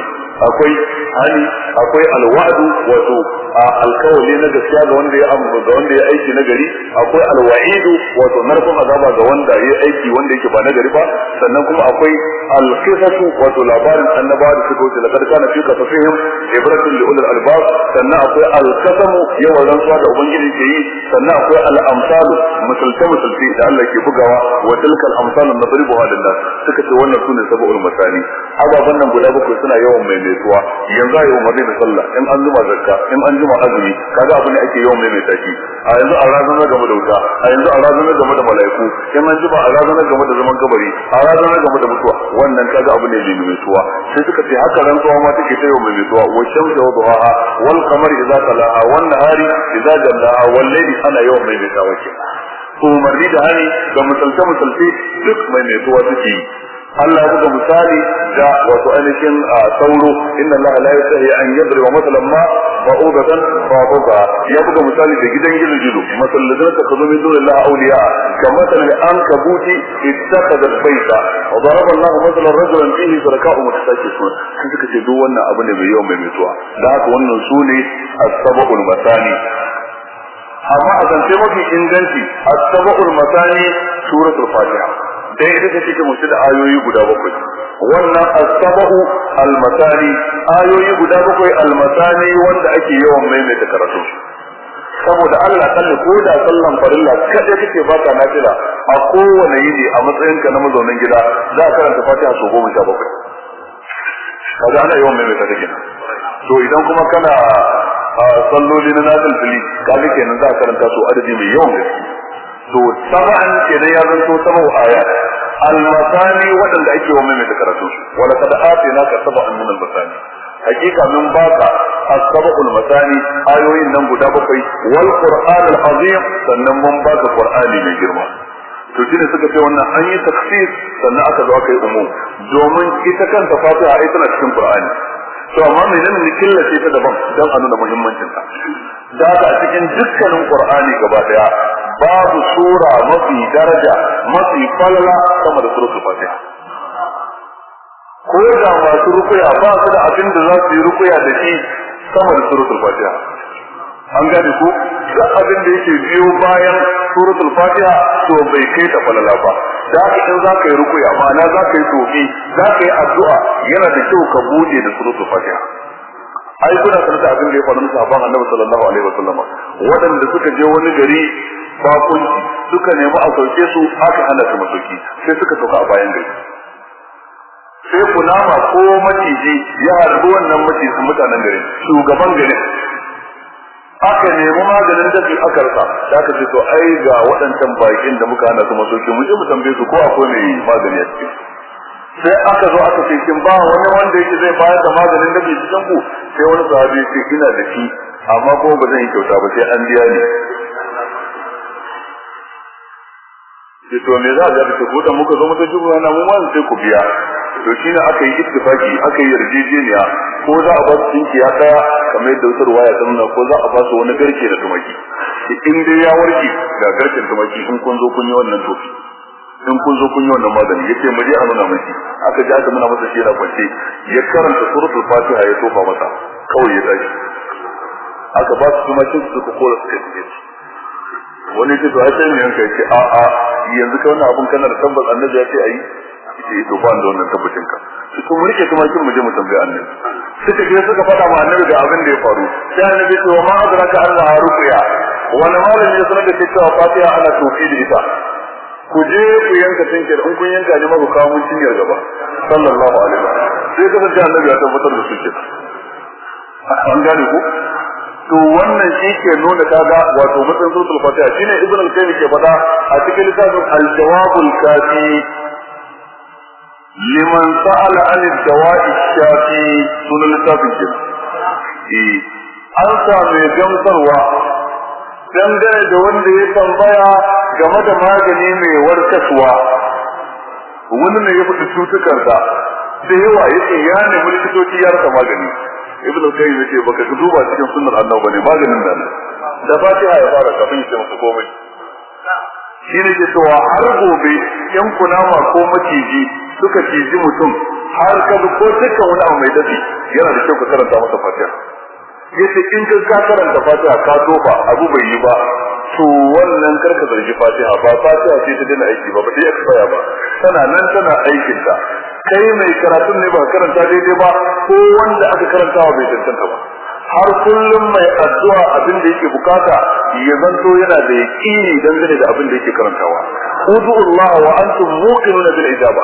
akwai hani akwai alwa'du wato alkawali na gaskiya ga wanda ya amma ga wanda ya aiki na gari akwai alwa'idu wato narkon azaba ga wanda ya aiki wanda yake ba na gari ba. Sannan kuma akwai alqisatu wato labarin annabawa da suka wuce laqad kana fi qasasihim ibratun li ulil albab. Sannan akwai alqasamu yawan rantsuwa da ubangiji ke yi. Sannan akwai al-amsalu misalta misalti da Allah ke bugawa wa tilkal amsalu nadribu halillah suka ce wannan su ne sab'ul masani. Ababan nan guda bakwai suna yawan maimaituwa. Yanzu ayi umarni da sallah in an zuma zakka in an juma azumi kaga abu ne ake yawan maimaita shi. A yanzu a razana game da wuta a yanzu a razana game da malaiku in an juma a razana game da zaman kabari a razana game da mutuwa wannan kaga abu ne mai maimaituwa. Sai suka ce haka rantsuwa ma take ta yawan maimaituwa wa shamsu wa duhaha wal qamari idza talaha wan nahari idza jallaha wal layli ana yawan maimaitawa kenan. Umarni da hani ga misalce misalce duk mai mai tuwa suke yi. Allah ya buga misali da wato ainihin sauro inna Allah la yastahi an yadri wa masalan ma ba'udatan ba'udha ya buga misali da gidan gizo gizo masalladin ka kazo min dole Allah awliya kama tal an kabuti ittakhadha baita wa daraba Allah masalan rajulan fihi shuraka'u mutasakkisun sun suka ce duk wannan abu ne mai yawan mai mutuwa da haka wannan sune as-sababul masani amma a zance mafi inganci a saba'ul masani suratul fatiha dai ita take mutu da ayoyi guda bakwai. Wannan as-saba'u al-masani ayoyi guda bakwai al-masani wanda ake yawan maimaita karatu saboda Allah kalli ko da sallan farilla kada kake baka nafila a kowane yini a matsayin ka na mazaunin gida za ka karanta fatiha so goma sha bakwai. Kaga ana yawan maimaita ta kenan. To idan kuma kana salloli na nafil fili kaga kenan za a karanta su adadi mai yawan gaske. To sab'an kenan ya zanto sab'u aya al-masani wadanda ake wa mai karatu wala kad atina ka sab'an min al-masani. Hakika min baka as-sab'u al-masani ayoyin nan guda bakwai wal qur'an al-azim sannan mun baka qur'ani mai girma. To shi ne suka ce wannan an yi taksis sannan aka zo aka yi umum. Domin ita kanta fatiha ai tana cikin qur'ani. To amma mai nan ne killace ta daban don a nuna muhimmancin ta? Da haka a cikin dukkanin qur'ani gaba ɗaya babu sura mafi daraja mafi falala sama da suratul fatiha. Ko da masu rukuya ba su da abin da za su yi rukuya da shi sama da suratul fatiha. An gane duk abin da yake biyo bayan suratul fatiha to bai kai ta falala ba. Da haka in za ka yi rukuya ma'ana za ka yi tofi za ka yi addu'a yana da kyau ka buɗe da suratul fatiha. Ai kuna sanar da abin da ya faru musu sahabban annabi sallallahu alaihi wasallama. Waɗanda suka je wani gari bakunci suka nemi a sauke su aka hana su masauki sai suka sauka a bayan gari. Sai kunama ko maciji ya harbi wannan maciji mutanen garin shugaban garin. Aka nemi maganin dafi aka rasa. Da aka ce to ai ga waɗancan bakin da muka hana su masauki mu je mu tambaye su ko akwai mai magani a cikin sai aka zo aka ce kin ba wani wanda yake zai bayar da maganin dafi cikin ku sai wani sahabi ce ina da shi amma ko ba zan yi kyauta ba sai an biya ni. Sai to me za a ga ko da muka zo muka ji na mu ma sai ku biya. To shi ne aka yi ittifaki aka yi yarjejeniya ko za a ba su tinkiya ɗaya kamar yadda wutar waya ta nuna ko za a ba su wani garke da tumaki. In dai ya warke ga garken tumaki in kun zo kun yi wannan tofi. In kun zo kun yi wannan magani ya ce mu je a nuna miki. Aka ji aka nuna masa shi kwance ya karanta suratul fatiha ya tofa masa kawai ya tashi. Aka ba su tumakin su suka kora suka yi wani ce to ai ne yanka. Yace a a yanzu ka wannan abun kana da tabbas annabi ya ce ayi ya ce to ba da wannan tabbacin ka. Su kuma riƙe tumakin mu je mu tambaye annabi. Suka je suka faɗa ma annabi ga abin da ya faru. Sai annabi ce wa ma adraka Allah ruqya? Wani malami ya sanar da cewa fatiha ana tofi da ita. Ku je ku yanka tinkir in kun yanka ne maku kawo mun gaba. Sallallahu alaihi wa sai kasance annabi ya tabbatar da suke an gane ku? To wannan shi ke nuna kaga wato matsayin suratul fatiha. Shine ibn al-qayyim ke faɗa a cikin littafin al-jawabul kafi. Liman sa'ala an ad-dawa'i shafi sunan littafin ke eh an same gamsarwa dangane da wanda ya tambaya game da magani mai warkaswa. Wani ne ya fita cutukansa da yawa yake ya nemi likitoci ya rasa magani. Ibn al-qayyim ya ce baka duba cikin sunnar annabi ba ne maganin nan. Da fatiha ya fara kafin ya masa komai. Shi ne cewa har gobe yan kunama ko maciji suka ciji mutum har ka ko dukkan wani abu mai dafi yana da kyau ka karanta masa fatiha. Yace in ka ka karanta fatiha ka tofa abu bai yi ba to wannan kar ka zargi fatiha ba fatiha ce ta dina aiki ba ba ta expire ba. Tana nan tana aikin ta kai mai karatun ne ba karanta daidai ba ko wanda aka karantawa bai tantanta ba. Har kullum mai addu'a abin da yake buƙata ya zanto yana da yaqini dangane da abin da yake karantawa. Udu Allah wa antum muqinuna bil ijaba.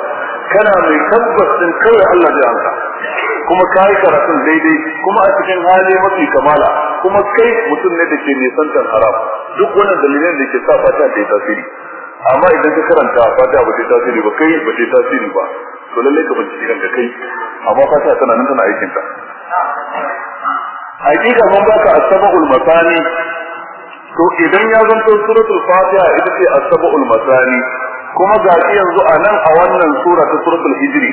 Kana mai tabbas din kawai Allah zai amsa. Kuma kai karatun daidai kuma a cikin hali mafi kamala kuma kai mutum ne da ke nisantar haram. Duk wannan dalilin da ke sa fata ta yi tasiri. Amma idan ka karanta fata ba ta tasiri ba kai ba ta tasiri ba to lallai ka bincike kanka kai. Amma fata tana nan tana aikin ta hakika mun baka asbabul masani. To idan ya zanto suratul fatiha ita ce asbabul masani kuma ga yanzu a nan a wannan sura ta suratul hijri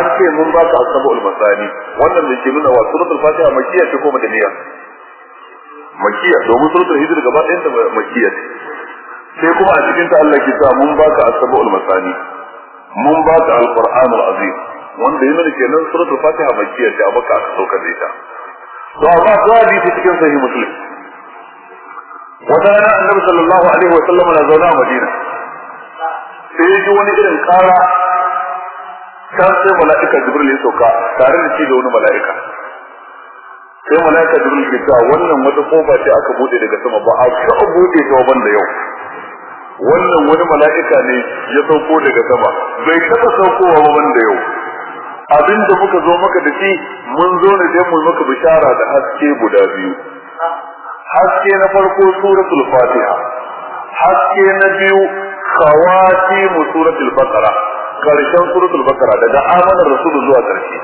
an ce mun baka asbabul masani. Wannan da ke nuna wa suratul fatiha makkiya ce ko madaniya? Makkiya domin suratul hijri gaba ɗayan ta makkiya ce. Sai kuma a cikin ta Allah ke sa mun baka asbabul masani. Mun baka alqur'anul azim wanda yana kenan suratul fatiha makkiya ce a baka aka saukar da ita. To amma ko hadisi cikin sahih muslim. Wata rana annabi sallallahu alaihi wa sallam na zauna a madina. Sai ya ji wani irin kara can sai mala'ika jibril ya sauka tare da shi da wani mala'ika. Sai mala'ika jibril ke cewa wannan wata ƙofa ce aka buɗe daga sama ba a taɓa buɗe ta ban da yau. Wannan wani mala'ika ne ya sauko daga sama bai taɓa saukowa ba ban da yau. Abin da muka zo maka da shi mun zo ne dai mu maka bishara da haske guda biyu. Haske na farko suratul fatiha. Haske na biyu khawati mu suratul baqara. Karshen suratul baqara daga amanar rasul zuwa ƙarshe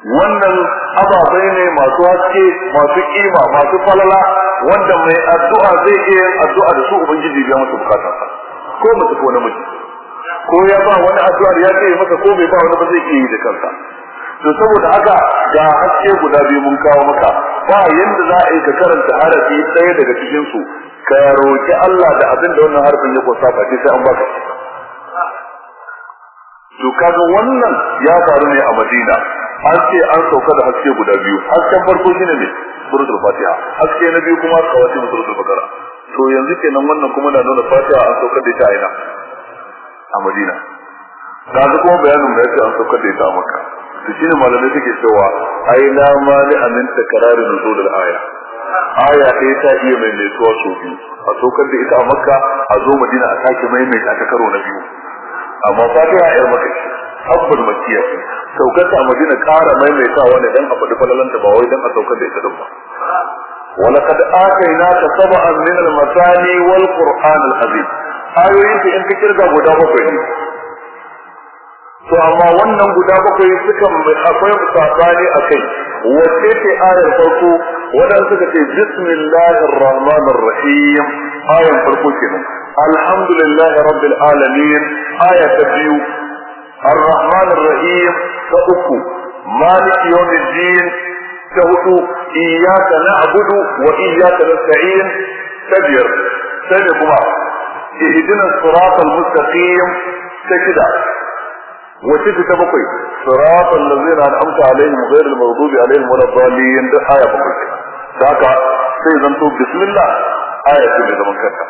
wannan ababai ne masu haske masu kima masu falala wanda mai addu'a zai iya addu'a da su ubangiji ya masa bukatarsa. Ko mace ko namiji. Ko ya ba wani addu'ar ya ce masa ko bai ba wani ba zai yi da kansa. To saboda haka ga haske guda biyu mun kawo maka. Ba yanda za a yi ka karanta harafi ɗaya daga cikin su ka roki Allah da abin da wannan harafin ya kusa ba sai an baka to kaga wannan ya faru ne a Madina. An ce an sauka da haske guda biyu. Hasken farko shine ne suratul fatiha. Haske na biyu kuma kawati suratul bakara to yanzu kenan wannan kuma na nuna fatiha an saukar da ita a ina? a Madina kaga kuma bayanin da yake an saukar da ita a Makka to shine malamai suke cewa ai la mali amin takrarin nuzulul aya aya ɗaya ta iya maimaituwa sau biyu a saukar da ita a Makka a zo Madina a sake maimaita ta karo na biyu amma fatiha yar maka ce habbul makkiya saukar ta a Madina ƙara maimaitawa ne dan a faɗi falalanta ba wai dan a saukar da ita din ba ولقد آتيناك سبعا من المثاني والقرآن العظيم ayoyin ta in ka kirga guda bakwai ne to amma wannan guda bakwai suka akwai sabani a kai wacce ce ayar farko wadanda suka ce bismillahir rahmanir rahim ayar farko kenan alhamdulillah rabbil alamin aya ta biyu الرحمن الرحيم تأكو مالك يوم الدين تهدو إياك نعبد وإياك نستعين تبير سنكما ihdina siratal mustaqim ta shida wace ta bakwai siratal ladzina an'amta alaihim ghairil maghdubi alaihim waladdallin da aya bakwai haka sai zanto bismillah aya ce mai zaman kanta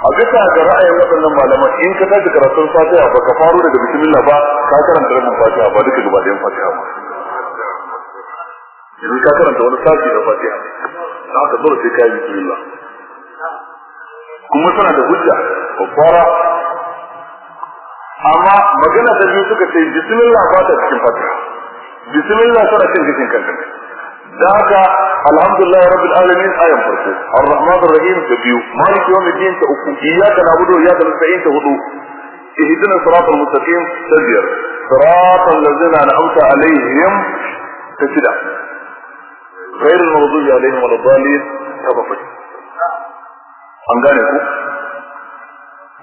a bisa ga ra'ayin waɗannan malaman in ka tashi karatun fatiha ba ka faru daga bismillah ba ka karanta rabin fatiha ba duka gaba ɗayan fatiha ba yanzu ka karanta wani sashi na fatiha na haka dole sai ka yi bismillah kuma suna da hujja kwakwara amma magana ta biyu suka ce bismillah ba ta cikin fatiha bismillah tana cin cikin kanta da haka alhamdulillah rabbil alamin ayan farko arrahman arrahim ta biyu malik yawm din ta uku iyyaka na'budu wa iyyaka nasta'in ta hudu ihdina siratal mustaqim ta biyar siratal ladzina an'amta alaihim ta shida غير المغضوب عليهم ولا الضالين ta bakwai an gane ku?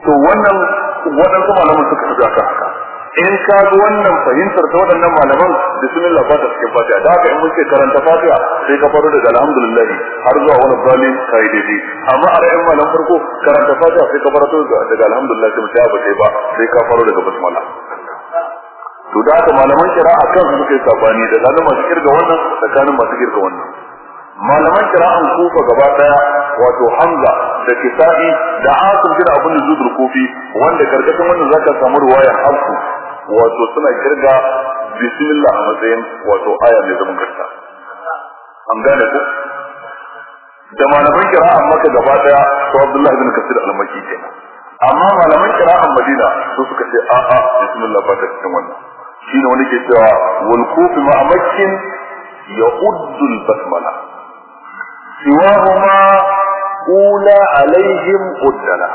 To wannan waɗansu malaman suka fi aka haka. In ka ga wannan fahimtar ta waɗannan malaman bismillah ba ta cikin fatiha. Da haka in mun ce karanta fatiha sai ka faro daga alhamdulillah har zuwa wani zalim ka yi daidai. Amma a ra'ayin malam farko karanta fatiha sai ka faro daga alhamdulillah sai mutum ba sai ba sai ka faro daga basmala. To da haka malaman kira'a kansu suka yi saɓani da zanen masu ƙirga wannan tsakanin masu ƙirga wannan. Malaman kira'an kufa gaba ɗaya wato hamza da kisa'i da asim bin abun zudur kufi wanda ƙarƙashin wannan zaka samu ruwaya hafsu wato suna ƙirga bismillah a matsayin wato aya mai zaman kanta. An gane ku? Da malaman kira'an maka gaba ɗaya to abdullahi bin kasir al-maki kenan. Amma malaman kira'an madina su suka ce a'a bismillah ba ta cikin wannan. Shine wani ke cewa wal kufi ma makkin ya'uddu al-basmala. siwahuma ula alaihim qaddala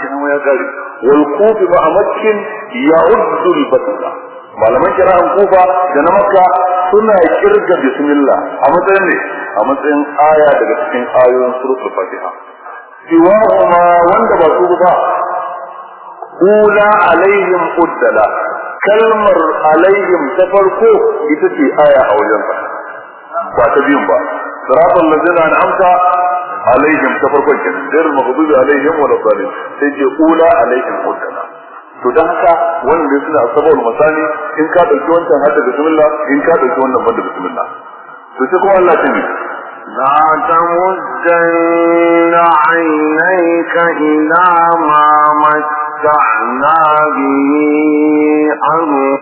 kenan ya gari. Wal kufi ba amakin ya'uddu al-batala malaman kira'an kufa da na makka suna ƙirga bismillah. A matsayin ne? A matsayin aya daga cikin ayoyin suratul fatiha. Siwahuma wanda ba su ba. Ula alaihim qaddala kalmar alaihim ta farko ita ce aya a wajen ba ta biyun ba. صراط الذين أنعمت عليهم تفرقوا كده غير المغضوب عليهم ولا الضالين سيجي أولى عليهم مدنا to dan haka wannan da suna asabar misali in ka dauki wancan hadda bismillah in ka dauki wannan banda bismillah to sai kuma Allah tabi لا تمدن عينيك إلى ما متعنا به أزواجا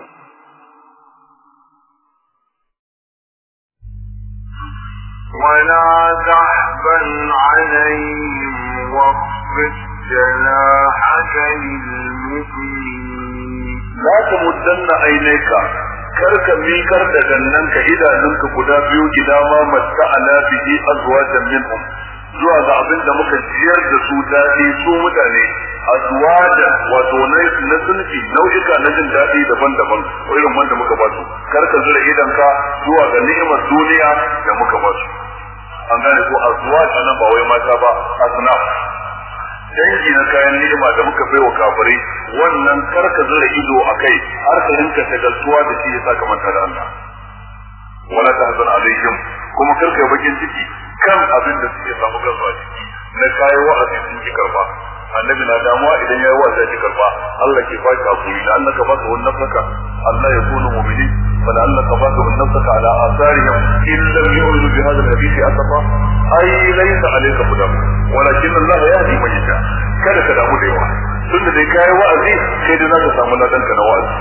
ولا ذحبا عليهم واخفت جناحك للمسلمين لا تمدن عينيك. كرك ميكر تجننك إذا ننك قدا بيو إداما مستعنا به أزواجا منهم. زوا ذا عبد مكتير دسودا في azwajan wato na sulfi nau'ika na jin daɗi daban-daban irin wanda muka ba su. Karka zura idanka zuwa ga ni'imar duniya da muka ba su. An gane ko azwaj a nan ba wai mata ba asnaf dangi na kayan ni'ima da muka bai wa kafirai wannan kar ka zura ido a kai har ka rinka shagaltuwa da shi ya sa manta da Allah. Wala tahzan alaihim kuma kar ka bakin ciki kan abin da suke samu kansu a ciki. Na kayan wa'azi sun ji karɓa annabi na damuwa idan yayi wa'azi ji karba Allah ke baki hakuri da Allah ka baka wannan nafaka Allah ya kunu mu'mini fa la Allah ka baka wannan nafaka ala asarihim in lam yu'minu bi hadha al-hadith asafa ai laysa alayka hudam walakin Allah yahdi man yasha kada ka damu da yawa tunda dai kai wa'azi sai dai zaka samu ladan ka na wa'azi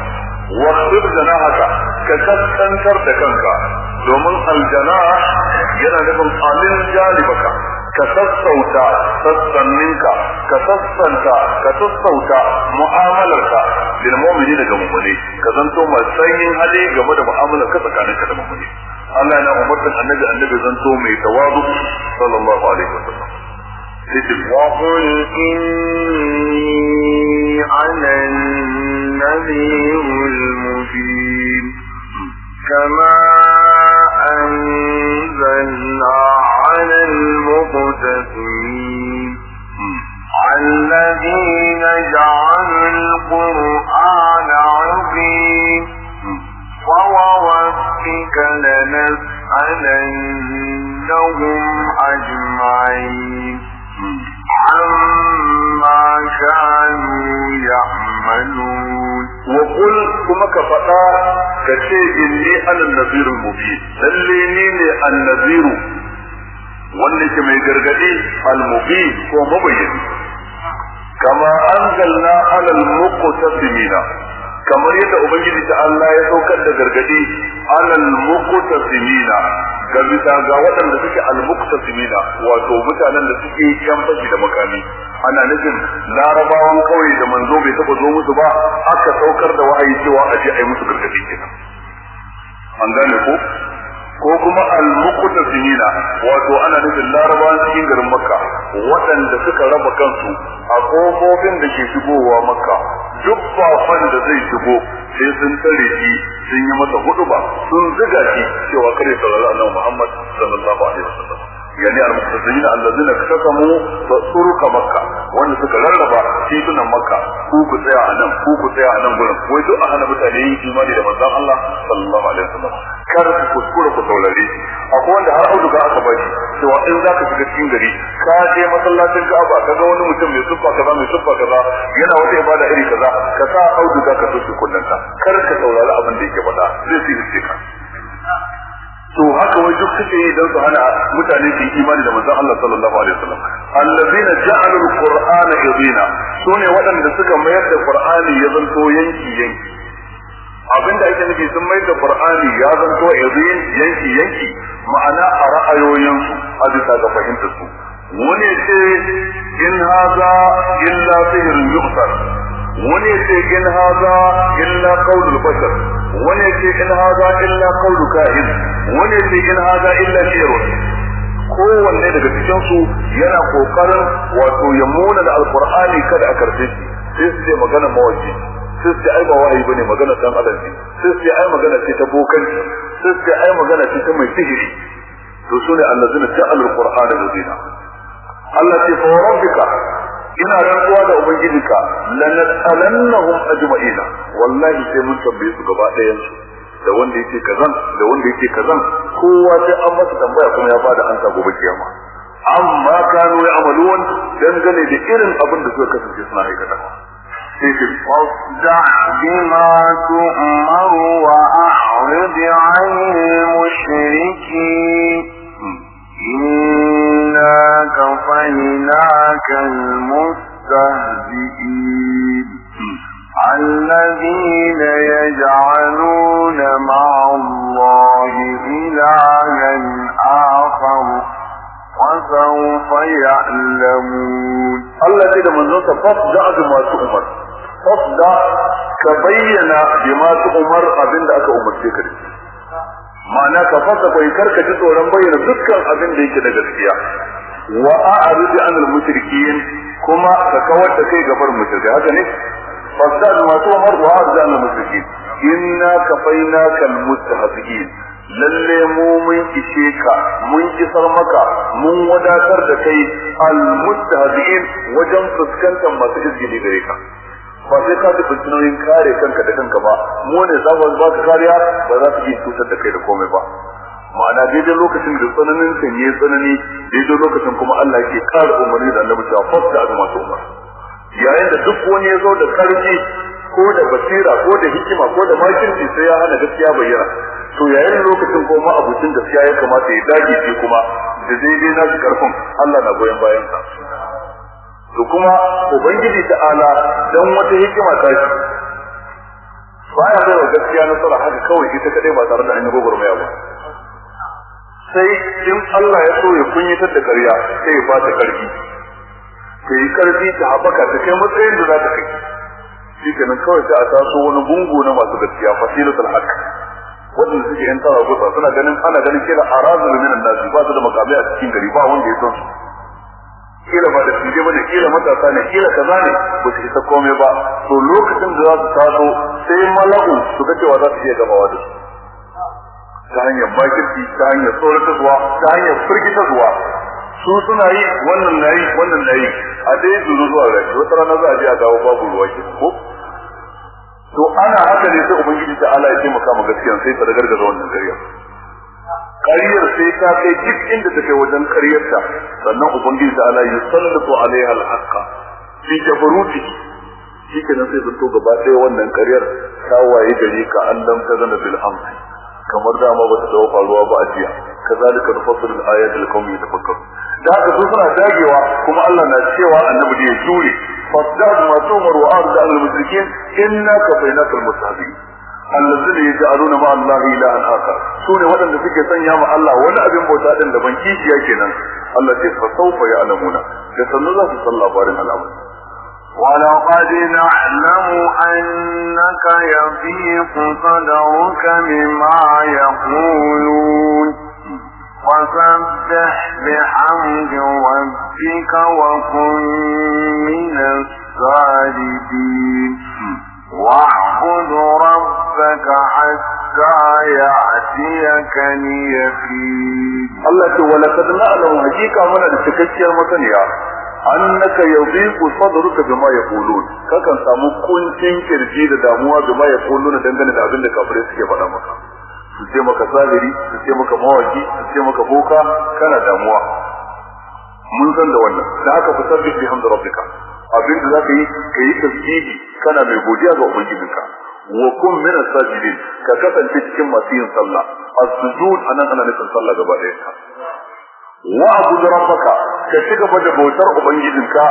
واخفض جناحك كتسكنتر دكانك domin aljanah yana nufin alin jalibaka Ka sassauta sassanninka ka sassanta ka sassauta mu'amalarka bil mu'mini daga mu'mini ka zanto mai sanyin hali game da mu'amalar ka tsakaninka da mu'mini Allah yana umartar annabi annabi zanto mai tawadu sallallahu alaihi wasallam وقل إني أنا النذير المبين كما أنزلنا على المقتسمين. الذين جعلوا القرآن عظيم. لنسألنهم أجمعين. عما كانوا يعملون وقل كما كفتا كشي إني أنا النذير المبين لليني النذير wanda ke mai gargadi al-mubi ko mabayyani kama anzalna alal muqtasimina kamar yadda ubangiji ta Allah ya saukar da gargaɗi alal muqtasimina ga bisa ga waɗanda suke al muqtasimina wato mutanen da suke yan fashi da makami. Ana nufin larabawan kauye da manzo bai taba zo musu ba aka saukar da wahayi cewa a je a yi musu gargaɗi kenan. An gane ko? Ko kuma al-muqtasimina wato ana nufin larabawan cikin garin makka waɗanda suka raba kansu a kofofin da ke shigowa makka. Duk bafan da zai shigo sai sun tare shi sun yi masa huduba sun ziga shi cewa kare saurari annabi Muhammad sallallahu alaihi wasallam. Yani al-muqtasimin allazina kakamu turuka makka wanda suka rarraba titunan makka ku ku tsaya a nan ku ku tsaya a nan gurin wai duk a hana mutane yin imani da manzon Allah sallallahu alaihi wasallam kar ku kuskura ku saurare akwai wanda har auduga aka baki cewa in za ka shiga cikin gari ka je masallacin Ka'aba ka ga wani mutum mai suffa kaza mai suffa kaza yana wata ibada iri kaza ka sa auduga ka soke kullanta kar ka saurari abin da yake faɗa zai sirri ka to haka wai duk suke yi don su hana mutane su yi imani da manzon Allah sallallahu alaihi wasallam. Allazina ja'alul qur'ana idina. Sune waɗanda suka mayar da qur'ani ya zanto yanki yanki. Abinda ake nufi sun mayar da qur'ani ya zanto idin yanki yanki. Ma'ana a ra'ayoyinsu a bisa ga fahimtar su. Wani ce in haza illa sihrun yuqtar wani ce in haza illa qaulul bashar. Wani ce in haza illa qaulu kahin wani ce in haza illa shi'run kowanne daga cikin su yana ƙoƙarin wato ya muna da alqur'ani kada a karɓe shi. Sai su ce magana mawaki sai su ce ai ba wahayi ba ne magana dan adam ce. Sai su ce ai magana ce ta bokanci sai su ce ai magana ce ta mai sihiri. To su ne allazina ja'al alqur'ana lazina Allah ce fa rabbika ina rantsuwa da ubangijinka lanas'alannahum ajma'ina. Wallahi sai mun tambaye su gaba ɗayan su da wanda yake kazan da wanda yake kazan kowa sai an masa tambaya kuma ya bada ansa gobe kiyama amma kanu ya amaluwan dangane da irin abin da suka kasance suna aikatawa فاصدع بما تؤمر وأعرض عن المشركين إنا كفيناك المستهزئين الذين يجعلون مع الله إلها آخر وسوف يعلمون abin da aka umarce ka da shi ma'ana ka fasa bai karka ji tsoron bayyana dukkan abin da yake da gaskiya wa a'rid anil mushrikin kuma ka kawar da kai gabar mushrike haka ne fasda bi masu umar wa a'rid anil mushrikin inna kafainaka al mustahzi'in lalle mu mun ishe ka mun isar maka mun wadatar da kai almustahzi'in wajen fuskantar masu izgili gare ka ba sai ka tafi tunanin kare kanka da kanka ba mu ne za kariya ba za su iya komai ba ma'ana daidai lokacin da tsananin tsanani daidai lokacin kuma Allah ke kare umarni da annabi cewa fasta azuma ta umar yayin da duk wani ya zo da ƙarfi ko da basira ko da hikima ko da makirci sai ya hana gaskiya bayyana. To yayin lokacin ko ma abucin gaskiya ya kamata ya dage shi kuma da daidai na ƙarfin Allah na goyon bayan sa to kuma ubangiji ta'ala dan wata hikima ta shi baya da gaskiya nasara haka kawai ita kadai ba tare da an yi gogormaya ba. Sai in Allah ya so ya kunyatar da ƙarya sai ya bata ƙarfi ta yi ƙarfi ta haɓaka ta kai matsayin da za ta kai. Shi kenan kawai sai a taso wani gungu na masu gaskiya fasilatul haqq. Wadanda suke yan tara gusa suna ganin ana ganin kila arazul minan nasi ba su da makamai a cikin gari ba wanda ya san su. Kila ba da fije ba ne kila matasa ne kila kaza ne ba su isa komai ba. To lokacin da za su taso sai malaku su ga cewa za su iya gamawa da su. Ta hanyar bakirci ta hanyar tsoratarwa ta hanyar firgitarwa. Su suna yi wannan na yi wannan na yi. A dai zuru zuwa rai wata rana za a je a dawo babu ruwa ke ko? To ana haka ne sai ubangiji ta Allah ya taimaka ma gaskiya sai ta ragargaza wannan ƙarya ƙaryar sai ta kai duk inda ta kai wajen ƙaryarta. Sannan ubangiji ta Allah ya sallatu alaiha al-haqqa. Fi jabruti shi kenan sai zanto gaba ɗaya wannan ƙaryar ta waye gari ka an lam ta zana bil amsi. Kamar dama ba ta taɓa faruwa ba a jiya. كذلك نفصل الآيات لكم يتفكروا ده قصصنا داجوا كما الله ناسيوا أنه دي يسولي فاصدعوا ما تؤمر وآرد أهل المدركين إنك بينك المتحدين الذين يجعلون مع الله إله آخر. سوني ودن لفك يسن مع الله. ولا أبين بوتاد لمن كيش يكينا الذي فسوف يعلمون. يسن الله صلى الله عليه وسلم ولقد نعلم أنك يبيق صدرك مما يقولون. وسبح بحمد ربك وكن من الصالحين واعبد ربك حتى يعتيك اليقين. الله تو ولقد نعلم نجيك من التكتشية المتنية. أنك يضيق صدرك بما يقولون. كاكا سامو كنتين كرجيد داموها بما يقولون دندن دابن لكابريسكي بنا مكان؟ Su ce maka zahiri su ce maka mawaki su ce maka boka kana damuwa. Mun san da wannan. Da haka fa sabbi bi hamdi rabbika. Abin da zaka yi ka yi tasbihi kana mai godiya ga ubangijinka. Wa kun min as-sajidin ka kasance cikin masu yin sallah. As-sujud a nan ana nufin sallah gaba ɗaya. Wa abudu rabbaka ka ci gaba da bautar ubangijinka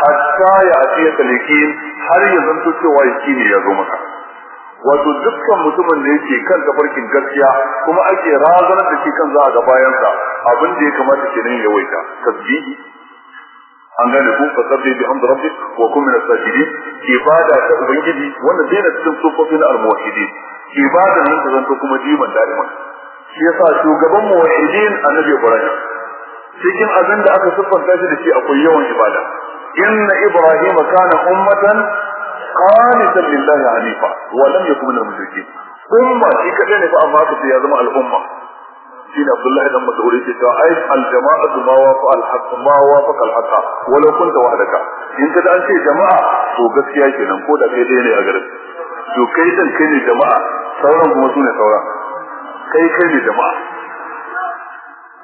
hatta ya atiya kalikin har ya zanto cewa yakini ya zo maka. Wato dukkan mutumin da yake kan tafarkin gaskiya kuma ake razanar da shi kan za a ga bayansa abin da ya kamata kenan ya waita tasbihi. An gane ku? Fa bi hamdi rabbik wa kun min as-sajidin ibada ta ubangiji wannan dai na cikin sufofin al-muwahhidin. Ibada nan ta zanto kuma jiman da'iman shi yasa shugaban muwahhidin annabi Ibrahim. Cikin abin da aka siffanta shi da shi akwai yawan ibada. Inna ibrahim kana ummatan qanitan lillahi hanifa wa lam yakun min al-mushrikeen umma shi kadai ne fa amma aka ce ya zama al-umma. Shi ne Abdullahi dan Mas'ud yake cewa ai al-jama'atu ma wafa al-haqq ma wafa al-haqq walau kunta wahdaka. In kada an ce jama'a to gaskiya kenan ko da kai dai ne a garin. To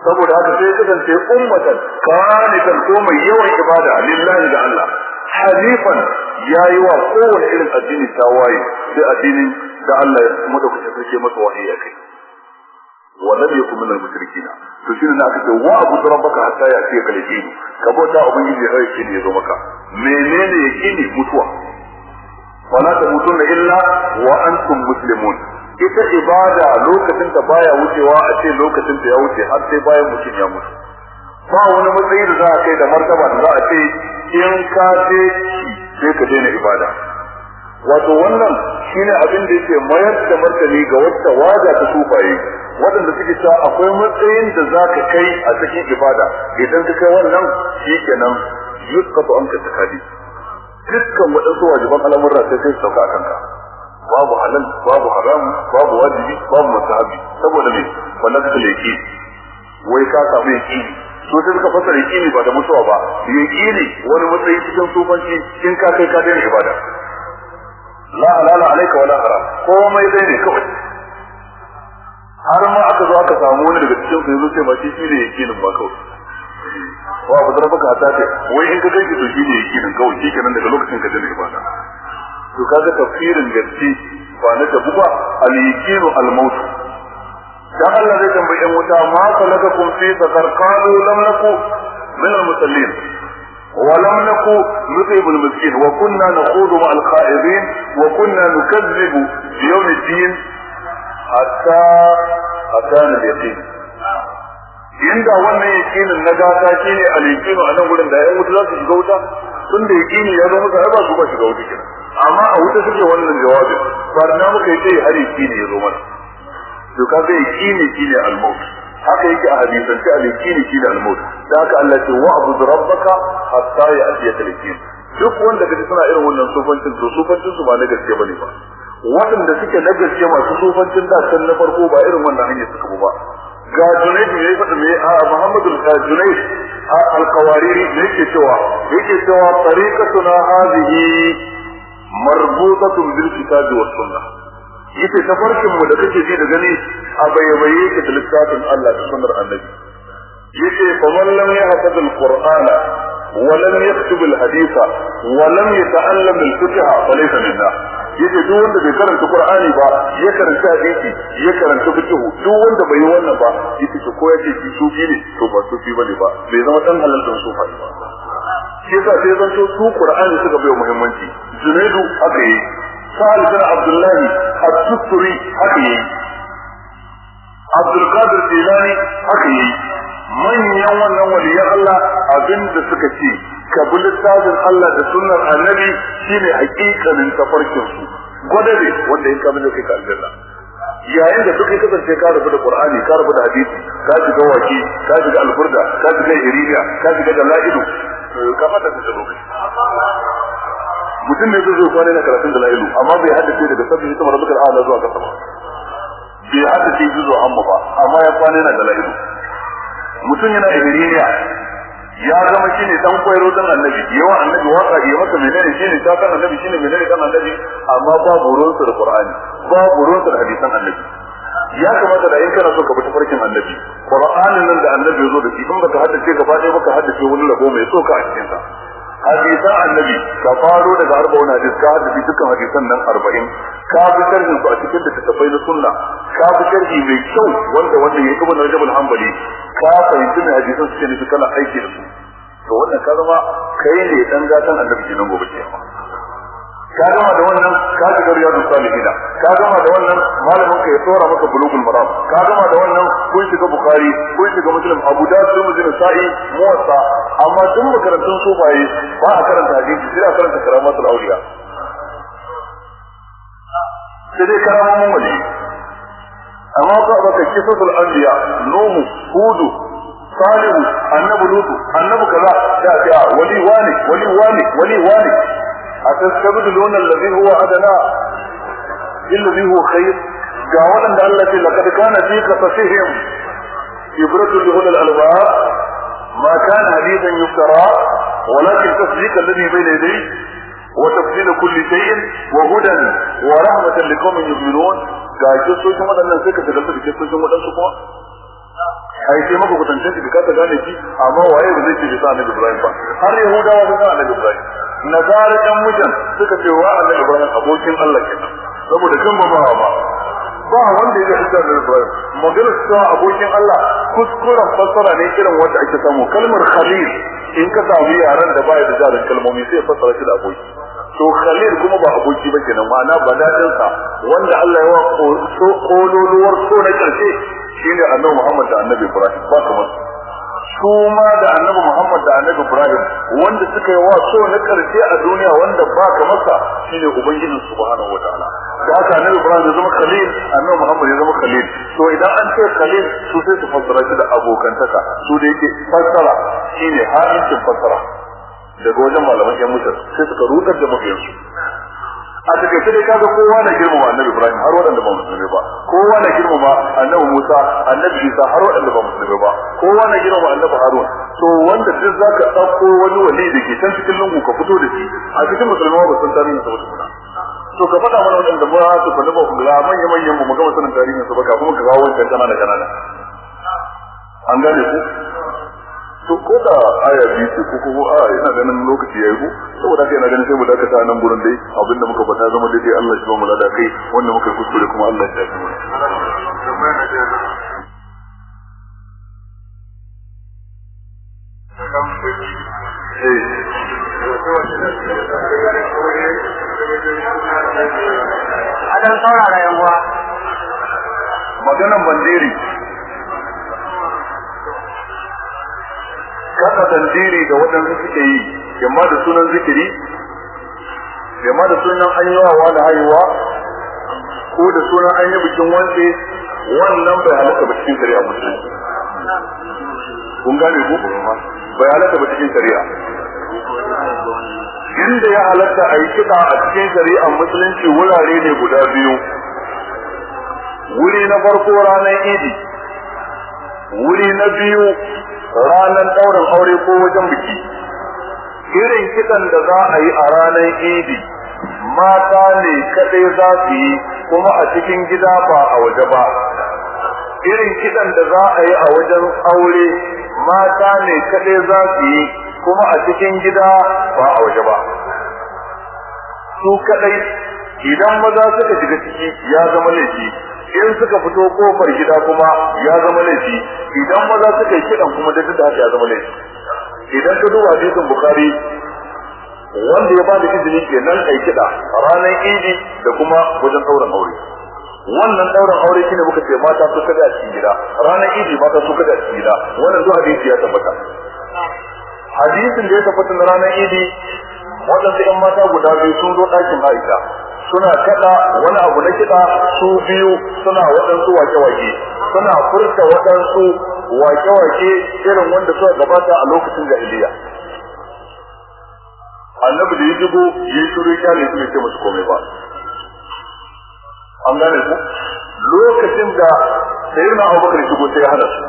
saboda haka sai kasance ummatan qanitan ko mai yawan ibada lillahi da Allah hanifan yayi wa kowane irin addini tawaye sai addinin da Allah ya kuma da kuke sarki masa wahayi kai wa lam yakun min al-mushrikeen to shine na aka ce wa abu rabbaka hatta ya ce ka lake ka bauta ubangiji ya riƙe ne zo maka. Menene yake mutuwa. Wala tamutunna illa wa antum muslimun. Ita ibada lokacin ta baya wucewa a ce lokacin ta ya wuce har sai bayan mutum ya mutu. Ba wani matsayi da za a kai da martaba da za a ce in ka je sai ka daina ibada. Wato wannan shine abin da yake mayar da martani ga wata waja ta sufaye waɗanda suke cewa akwai matsayin da za ka kai a cikin ibada. Idan ka kai wannan shi kenan yusqatu anka takadi. Dukkan waɗansu wajiban al'amurra sai sai sauka kanka. Babu halal babu haram babu wajibi babu mustahabi saboda me? Wannan da yake wai ka samu yaqini. So sai suka fasara yaqini ba da mutuwa ba. Yaqini wani matsayi cikin sufanci in ka kai ka daina ibada. La halala alayka wala haram. Komai dai ne kawai. Har ma aka zo aka samu wani daga cikin su ya zo sai ba shi ne yaqinin ba kawai. Wa abu da baka hata ce wai in ka ganki to shi ne yaqinin kawai shi kenan daga lokacin ka daina ibada. To kaga tafsirin gaske ba na tabu ba al-yaqinu al-maut dan Allah zai tambayi yan wuta ma salakakum fi sakar qalu lam naku min al-musallin. Wa lam naku nutib al-miskin wa kunna nakhudu ma al-kha'ibin wa kunna nukazzibu bi yawm ad-din hatta atana al-yaqin. Inda wannan yaqinin na gata shine al-yaqinu a nan gurin da yan wuta za su shiga wuta tun da yaqini ya musu ai ba su ba shiga wuta kenan. Amma a wuta suke wannan jawabin. Barna muka yi har yaqini ya zo mana. To ka ga yaqini shine al-maut. Haka yake a hadisan ta al-yaqini shine al-maut. Da haka Allah ce wa abu rabbaka hatta ya'tiyaka al-yaqin duk wanda kaji suna irin wannan sufancin to sufancin su ba na gaske ba ne ba. Waɗanda suke na gaske masu sufancin da can na farko ba irin wannan hanyar suka ba. Ga Junaid ne faɗa me a Muhammadu Junaid al-Qawariri ne yake cewa yake cewa tariqatuna hadhihi marbutatun bil kitabi was sunnah. Ya ce tafarkin mu da kake ji da gani a bayyabaye yake da littafin Allah da sunnar annabi. Yace fa man lam yahfaz al-qur'ana wa lam yaktub al-haditha wa lam yata'allam al-fiqh fa laysa minna. Yace duk wanda bai karanta qur'ani ba ya karanta hadisi ya karanta fiqh duk wanda bai yi wannan ba ya ce ko ya ce shi sufi ne to ba sufi ba ne ba bai zama dan halal dan ba. Shi yasa sai zan to su qur'ani suka bai muhimmanci. Junaidu aka yi. Sa'al bin abdullahi at-tusturi haka yi abdul qadir jilani haka yi manyan wannan waliyan Allah abin da suka ce ka bi littafin Allah da sunnar annabi shine hakikanin tafarkin su gwadabe wanda in ka bi kai ka aljanna. Yayin da duk kasance ka rabu da qur'ani ka rabu da hadisi ka shiga waki ka shiga alburda ka shiga iriya ka mutum ne zai zo kwana na karatun dalailu amma bai haddace daga sabbin sama rabbul a'la zuwa kasa ba. Bai haddace juzo amma ba amma ya kwana na dalailu mutum yana iriya ya zama shine dan koyaro dan annabi yawa annabi waƙa ya masa menene shine ta kan annabi shine menene kan annabi amma babu ruwan da qur'ani babu ruwan da hadisan annabi. Ya kamata da in kana so ka bi tafarkin annabi qur'anin nan da annabi ya zo da shi in baka haddace gaba ɗaya baka haddace wani rabo mai so ka a cikin sa hadisan annabi ka faro daga arba'un hadis ka haddace dukkan hadisan nan arba'in. Ka bi sharhin a cikin da tafai na sunna. Ka bi sharhi mai kyau wanda wannan ya kuma rajab al-hanbali ka fahimci mai hadisan suke nufi kana aiki da su. To wannan ka zama kai ne dan gatan annabi kenan gobe kiyama. Ka gama da wannan ka shiga riyadus salihin ka gama da wannan malamin ka ya tsora maka bulugul maram. Ka gama da wannan kun shiga bukhari kun shiga muslim abu da su muslim sa'i muwatta. Amma duk makarantun sufaye ba a karanta hadisi sai a karanta karamatul awliya sai dai karamomin wali. Amma ba baka kisasul anbiya nuhu huɗu salihu annabi lutu annabi kaza da ta wali wani wali wani wali wani أتستبدلون الذي هو أدنى؟ الذي هو خير. قاولا التي لقد كان في قصصهم. عبرة لأولي الألباب ما كان حديثا يفترى. ولكن تصديق الذي بين يديه وتفصيل كل شيء وهدى ورحمة لقوم يؤمنون. قال kistocin waɗansu kuma ai sai maka kwatancin shi ka gane shi amma waye ba zai ce bisa annabi Ibrahim ba har Yahudawa sun san annabi Ibrahim nasara dan mutan suka ce wa annabi Ibrahim abokin Allah kenan. Saboda kan ba. Ba ba wanda ya ga da Ibrahim. Magana cewa abokin Allah kuskuren fassara ne irin wanda ake samu. Kalmar khalil in ka samu yaran da baya da jarin kalmomi sai fassara shi da aboki. To khalil kuma ba aboki ba kenan. Ma'ana ba daɗin sa wanda Allah ya wa kololuwar so na ƙarshe shine annabi Muhammad da annabi Ibrahim. Ba kamar su ma da annabi Muhammad da annabi Ibrahim wanda suka yi wa so na ƙarshe a duniya wanda ba ka masa shine ubangijin subhanahu wataala da haka annabi Ibrahim ya zama khalil annabi Muhammad ya zama khalil. To idan an ce khalil su sai su fassara shi da abokantaka. Su da yake fassara shine ha'incin fassara. Daga wajen malaman yan mutar sai suka rudar da mabiyansu. A taƙaice dai kaga kowa na girmama annabi Ibrahim har waɗanda ba musulmi ba. Kowa na girmama annabi Musa annabi Isa har waɗanda ba musulmi ba. Kowa na girmama annabi Harun. To wanda duk zaka ɗauko wani wali da ke can cikin lungu ka fito da shi a cikin musulmi ba sun tarihin sa ba to ka faɗa mana waɗanda ba su fa ba kula manya manyan mu gama sanin tarihin su ba kafin ka kawo wancan kanana kanana an gane ku? To ko da aya biyu ce ko kuma a ina ganin lokaci yayi ko saboda haka ina ganin sai mu dakata nan gurin dai. Abinda muka faɗa zama daidai Allah shi ba mu lada kai. Wanda muka kuskure kuma Allah ya tafi mu Adan saurara yan uwa. maganan bandiri kasa bandiri da waɗansu suke yi yamma da sunan zikiri yamma da sunan an yi wa da haihuwa ko da sunan an yi bikin wance wannan bai halatta ba cikin shari'a musulunci. Kun gane ku? Bai halatta ba cikin shari'a. Inda ya halatta a yi kiɗa a cikin shari'ar musulunci wurare ne guda biyu. Wuri na farko ranar idi wuri na biyu ranar ɗaurin aure ko wajen biki. Irin kiɗan da za a yi a ranar idi mata ne kaɗai za su yi kuma a cikin gida ba a waje ba. Irin kiɗan da za a yi a wajen aure mata ne kaɗai za su yi kuma a cikin gida ba a waje ba. Su kaɗai idan maza suka shiga ciki ya zama laifi. In suka fito ƙofar gida kuma ya zama laifi. Idan maza suka yi kiɗan kuma da haka ya zama laifi. Idan ka duba hadisin bukhari wanda ya ba da izini kenan kai kiɗa ranar idi da kuma wajen ɗaurin aure. Wannan ɗaurin aure shine muka ce mata su kada a cikin gida. Ranar idi mata su kada a cikin gida. Wannan zuwa hadisi ya tabbata. Hadisin da ya tabbata na ranar idi waɗansu ‘yan mata guda biyu sun zo ɗakin Aisha. Suna kaɗa wani abu na kiɗa su biyu suna waɗansu wake-wake. Suna furta waɗansu wake-wake irin wanda suka gabata a lokacin jahiliya. Annabi da ya jigo ya yi shiru ya ne su ce musu komai ba. An gane ku? Lokacin da sayyidina abubakar shigo sai ya hana su.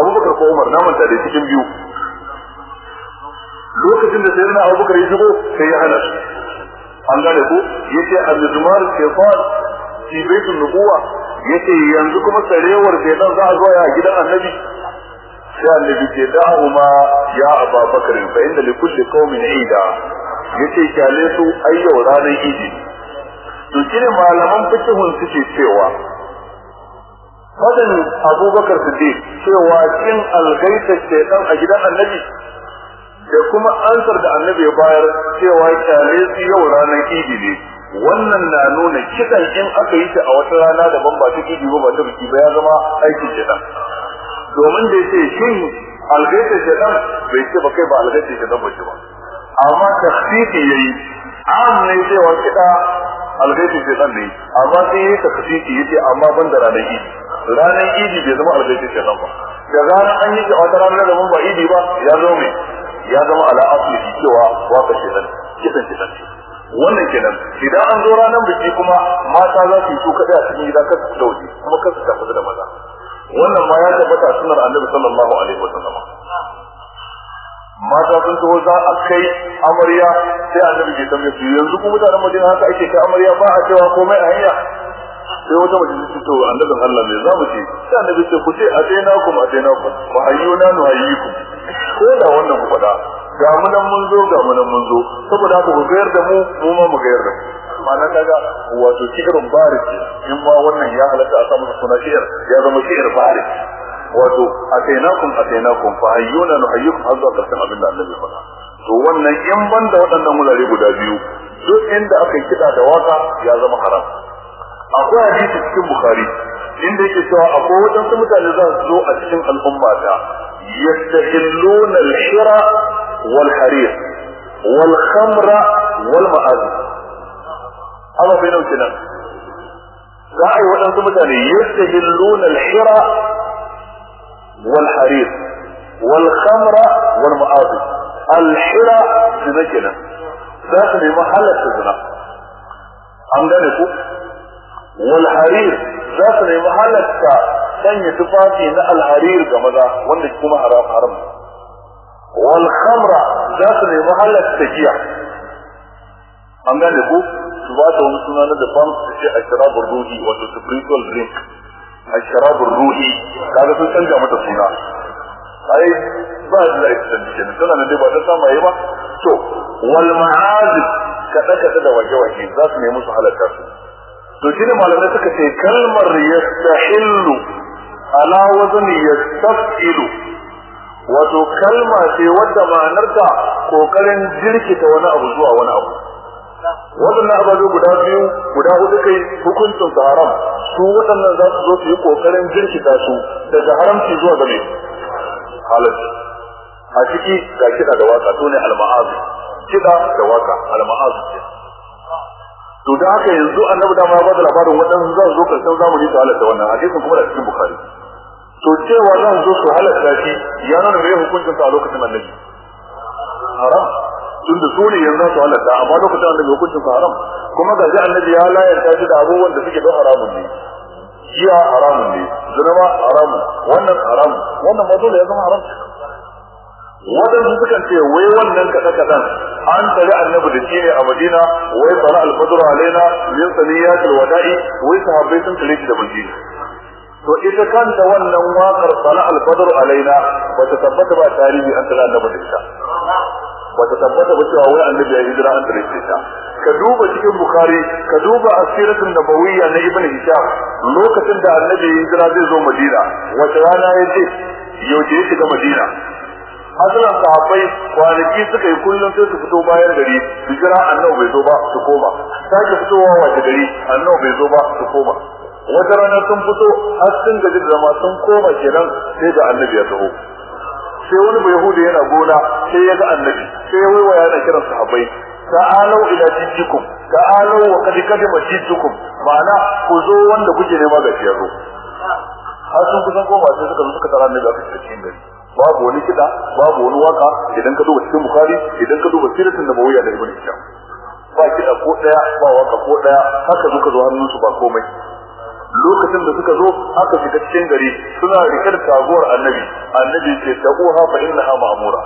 Abubakar ko umar na manta da cikin biyu. Lokacin da sayyidina abubakar ya shigo sai ya hana su. An gane ku? Yace al-nuzmar shaytan fi baitul nubuwa ya ce yanzu kuma sarewar shaytan za a zo ya gidan annabi. Sai annabi ce da'uma ya ababakar fa inda li kulli qaumin ida ya ce ƙyale su ayyau ranar idi to shine malaman fikihun suke cewa faɗin abubakar siddiq cewa kin algaita shaytan a gidan annabi? Da kuma ansar da annabi ya bayar cewa ƙyale su yau ranar idi ne. Wannan na nuna kidan in aka yi ta a wata rana daban ba ta idi ba ba ta biki ba ya zama aikin kidan domin da ya ce shin algaita kidan bai ce ba kai ba algaita kidan ba ce ba. Amma tafsiri yayi am ne cewa kida algaita kidan ne amma sai yayi tafsiri ya ce amma ban da ranar idi. Ranar idi bai zama algaita kidan ba. Da ranar an yi ta wata rana daban ba idi ba ya zo mai ya zama ala aslihi cewa waƙa shedan kisan shedan ce. Wannan kenan idan an zo ranar biki kuma mata za su yi su kadai a cikin gida kasu su ɗauke kuma kasu ta fita da maza. Wannan ma ya tabbata a sunnar annabi sallallahu alaihi wasallam. Mata sun taho za a kai amarya sai annabi ke tambaye su yanzu kuma mutanen madina haka ake kai amarya ba a cewa komai a hanya? Sai wata mace ta to annabin Allah ne za mu ce? Sai annabi ce ku ce a dai na ku a dai na ku wa hayyuna nu hayyiku ko da wannan ku faɗa. Ga mu nan mun zo ga mu nan mun zo. Saboda ku gayar da mu mu ma mu gayar da ku. Ma'ana kaga wato shirin barik in ma wannan ya halatta a samu suna shi'ir ya zama shi'ir barik wato atainakum atainakum fa hayyuna nu hayyukum har zuwa ƙarshen abin da annabi faɗa. To wannan in banda waɗannan wurare guda biyu duk inda aka kiɗa da waƙa ya zama haram. Akwai hadisi cikin bukhari. Inda yake cewa akwai waɗansu mutane za su zo a cikin al'umma ta yastahilluna al-hira wal harir wal khamra wal ma'az amma bai nan kenan za a yi waɗansu mutane yastahilluna al-hira wal harir wal khamra wal ma'az al-hira zina kenan za su nemi halatta zina an gane ku wal harir za su nemi halatta sanya tufafi na alharir ga maza wanda kuma haram haram. Wal khamra za su nemi halatta giya. An gane ku? Su ba ta wani suna na daban su ce a shirabur ruhi wato spiritual drink. A shirabur ruhi kaga sun canja mata suna. Ai ba da tsanci kenan. Tana nan ba ta sama yi ba. To wal ma'azib kada kada da waje waje za su nemi su halatta su. To shine malamai suka ce kalmar yastahillu ala wazni yastafilu. Wato kalma ce wadda ma'anarta ƙoƙarin jirkita wani abu zuwa wani abu. Waɗannan ababe guda biyu guda huɗu kai hukuncin su haram. Su waɗannan za su zo su yi ƙoƙarin jirkita su daga haramci zuwa ga mai halarci a ciki ga kiɗa da waƙa to ne alma'azu kiɗa da waƙa alma'azu to da haka yanzu annabi da ma ba da labarin waɗansu za su zo ƙarshen zamani su halatta wannan hadisin kuma da cikin bukari to cewa zan zo su halatta shi ya nuna mai hukuncin sa a lokacin annabi? Haram. Tunda su ne yanzu su halatta amma lokacin annabi hukuncin sa haram. Kuma ga annabi ya layanta shi da abubuwan da suke don haramun ne. Jiya haramun ne zunama haramun wannan haramun. Wannan ma dole ya zama haram. Waɗansu sukan ce wai wannan kaɗe kaɗan an tare annabi da shi ne a madina wai tsara alfadar alaina min saniyatul wada'i wai sahabbai sun tare shi da madina. To ita kanta wannan waƙar tsara alfadar alaina ba ta tabbata ba tarihi an tare annabi da ita. Ba ta tabbata ba cewa wai annabi ya hijira an tare shi ta ka duba cikin bukhari ka duba asiratun nabawiyya na ibn hisham lokacin da annabi ya hijira zai zo madina wata rana ya ce yau ya shiga madina. Asalan sahabbai kwanaki suka yi kullum sai su fito bayan gari su jira annabi bai zo ba su koma. Sake fitowa wace gari annabi bai zo ba su koma. Wata rana sun fito har sun gaji da zama sun koma kenan sai da annabi ya taho. Sai wani bai huɗu yana gona sai ya ga annabi sai ya waiwaya yana kiran sahabbai. Ta'alau ila jijikum ta'alau wa kad kadima jijikum ma'ana ku zo wanda kuke nema ga zo. Har sun kusan koma sai suka zo suka tara annabi aka cikin gari. Babu wani kiɗa babu wani waƙa idan ka duba cikin bukari idan ka duba siratin nabawiyya da ibn hisham. Ba kiɗa ko ɗaya ba waƙa ko ɗaya haka suka zo hannunsu ba komai. Lokacin da suka zo aka shiga cikin gari suna riƙe da taguwar annabi. Annabi ce taquha fa innaha ma'mura.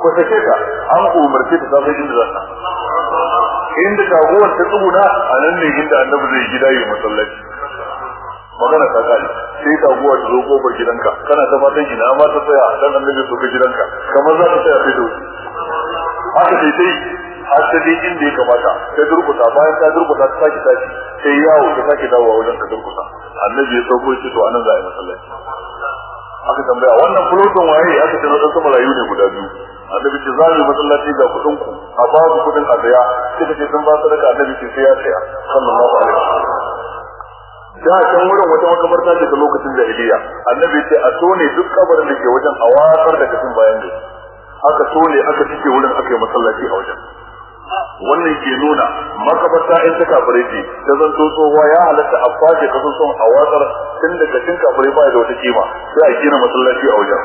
Ko sake ta an umarce ta sai inda zata inda taguwar ta tsuguna a nan ne inda annabi zai gida yi masallaci. Magana ta kare. Sai taguwa ta zo ƙofar gidanka. Kana ta fatan ina ma ta tsaya? Dan annabi so ka gidanka. Kamar za ta tsaya sai da haka dai dai har ta dai inda ya kamata. Ta durkuta bayan ta durkuta ta sake tashi. Sai yawo ta sake dawowa wajen ka durkuta annabi ya sauko shi to a nan za a yi masallaci. Aka tambaya wannan fulotin waye? Aka ce na dan sama rayu ne guda biyu. Annabi ce za mu masallaci ga kuɗin ku a ba ku kuɗin a saya. Kika ce sun ba sadaka. Annabi ce sai ya saya. Sallallahu alaihi wasallam. Da can wurin wata makamarta ce ta lokacin jahiliya. Annabi ce a tone duk kabarin da ke wajen a watsar da kafin bayan da aka tone aka cike wurin aka yi masallaci a wajen. Wannan ke nuna makabarta in ta kafare ce ta zanto tsohuwa ya halatta a kasan son a watsar tun da kashin kafare ba da wata kima. Sai a gina masallaci a wajen.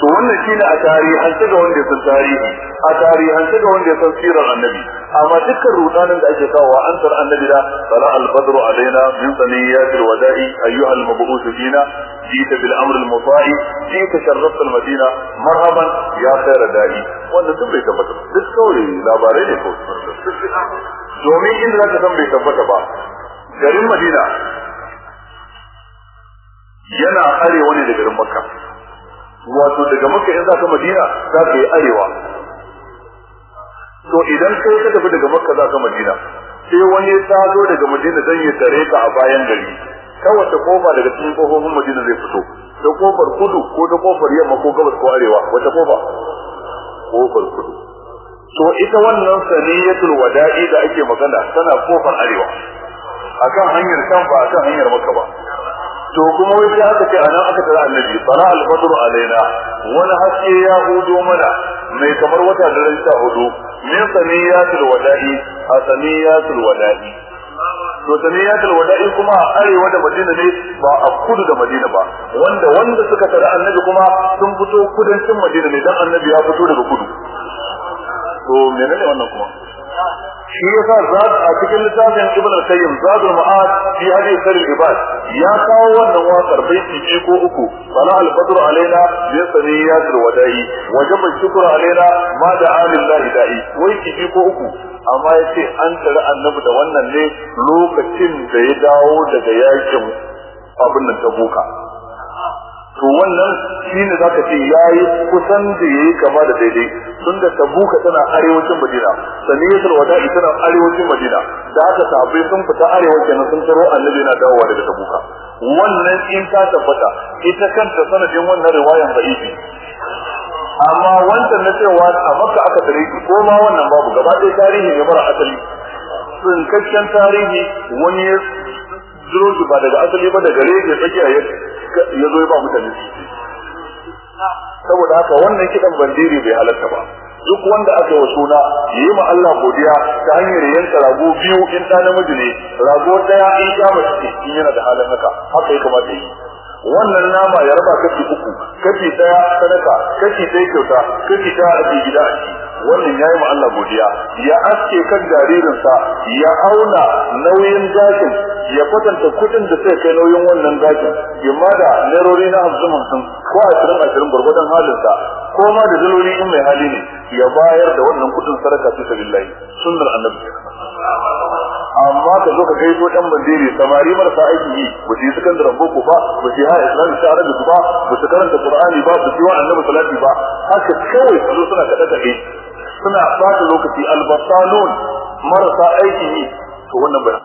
To wannan shine a tarihance ga wanda ya tarihi a tarihance ga wanda ya sirar annabi. Amma dukkan rudanin da ake kawo an tar annabi da sala al badr alaina min saniyat al wada'i ayyuha al mab'uth fina jita bil amr al muta'i jita sharrafta al madina marhaban ya khayra da'i. Wannan duk bai tabbata duk kawai labarai ne ko? Domin inda zaka san bai tabbata ba garin madina yana arewa ne da garin makka. Wato daga makka in za ka madina za ka yi arewa. To idan kai ka tafi daga makka za ka madina sai wani ya zo daga madina zan yi tare ka a bayan gari. Ta wata ƙofa daga cikin kofofin madina zai fito ta ƙofar kudu ko ta ƙofar yamma ko gabas ko arewa wata ƙofa? Kofar kudu. To ita wannan saniyatul wada'i da ake magana tana ƙofar arewa. Akan hanyar kan ba akan hanyar makka ba. To kuma wai sai aka ce a nan aka tara annabi sala al-badru alaina wani haske ya hudo mana mai kamar wata daren sha huɗu min saniyatul wada'i a saniyatul wada'i. To saniyatul wada'i kuma a arewa da madina ne ba a kudu da madina ba wanda wanda suka tara annabi kuma sun fito kudancin madina ne dan annabi ya fito daga kudu. To menene wannan kuma? Shi yasa zat a cikin littafin ibn al-qayyim zadul ma'ad fi hadith sirr ibad ya kawo wannan waƙar baiti biyu ko uku. Bala al-badr alaina bi saniyatul wada'i wajaba shukr alaina ma da alillahi da'i. Wai biyu ko uku amma ya ce an tare annabi da wannan ne lokacin da ya dawo daga yaƙin abin nan tabuka. To wannan shine zaka ce yayi kusan da yayi kama da daidai. Tun da tabuka tana arewacin madina saniyatul wada'i tana arewacin madina. Da aka sahabbai sun fita arewa kenan sun taro annabi na dawowa daga tabuka. Wannan in ta tabbata ita kanta sanadin wannan riwayan da'ifi. Amma wancan na cewa a makka aka tare ko ma wannan babu gaba ɗaya tarihi ne mara asali. Tsinkakken tarihi wani ya zuro ba daga asali ba daga rege tsakiya ya zo ya ba mutane saboda haka wannan kidan bandiri bai halatta ba. Duk wanda aka yi suna yi ma Allah godiya ta hanyar yanka rago biyu in ta namiji ne rago ɗaya in ya mace in yana da halin haka haka ya kamata yi. Wannan nama ya raba kashi uku kashi ɗaya sadaka kashi ɗaya kyauta kashi ɗaya a gida a ciki. Wannan yayi ma Allah godiya. Ya aske kan jaririnsa ya auna nauyin gashin ya kwatanta kuɗin da sai kai nauyin wannan gashin. Yamma da nerori na hamsin hamsin ko ashirin ashirin gwargwadon halinsa. Ko ma da daloli in mai hali ne ya bayar da wannan kuɗin sadaka fi sabilillahi. Sunnar annabi amma ka zo ka kai to dan bandiri samari marasa aiki yi ba su yi sakandaren boko ba ba su yi ha islami ta arabi ba ba su karanta qur'ani ba ba su yi wa annabi salati ba. Haka kawai su zo suna kada kaɗe suna bata lokaci. Albasalun marasa aiki to wannan bai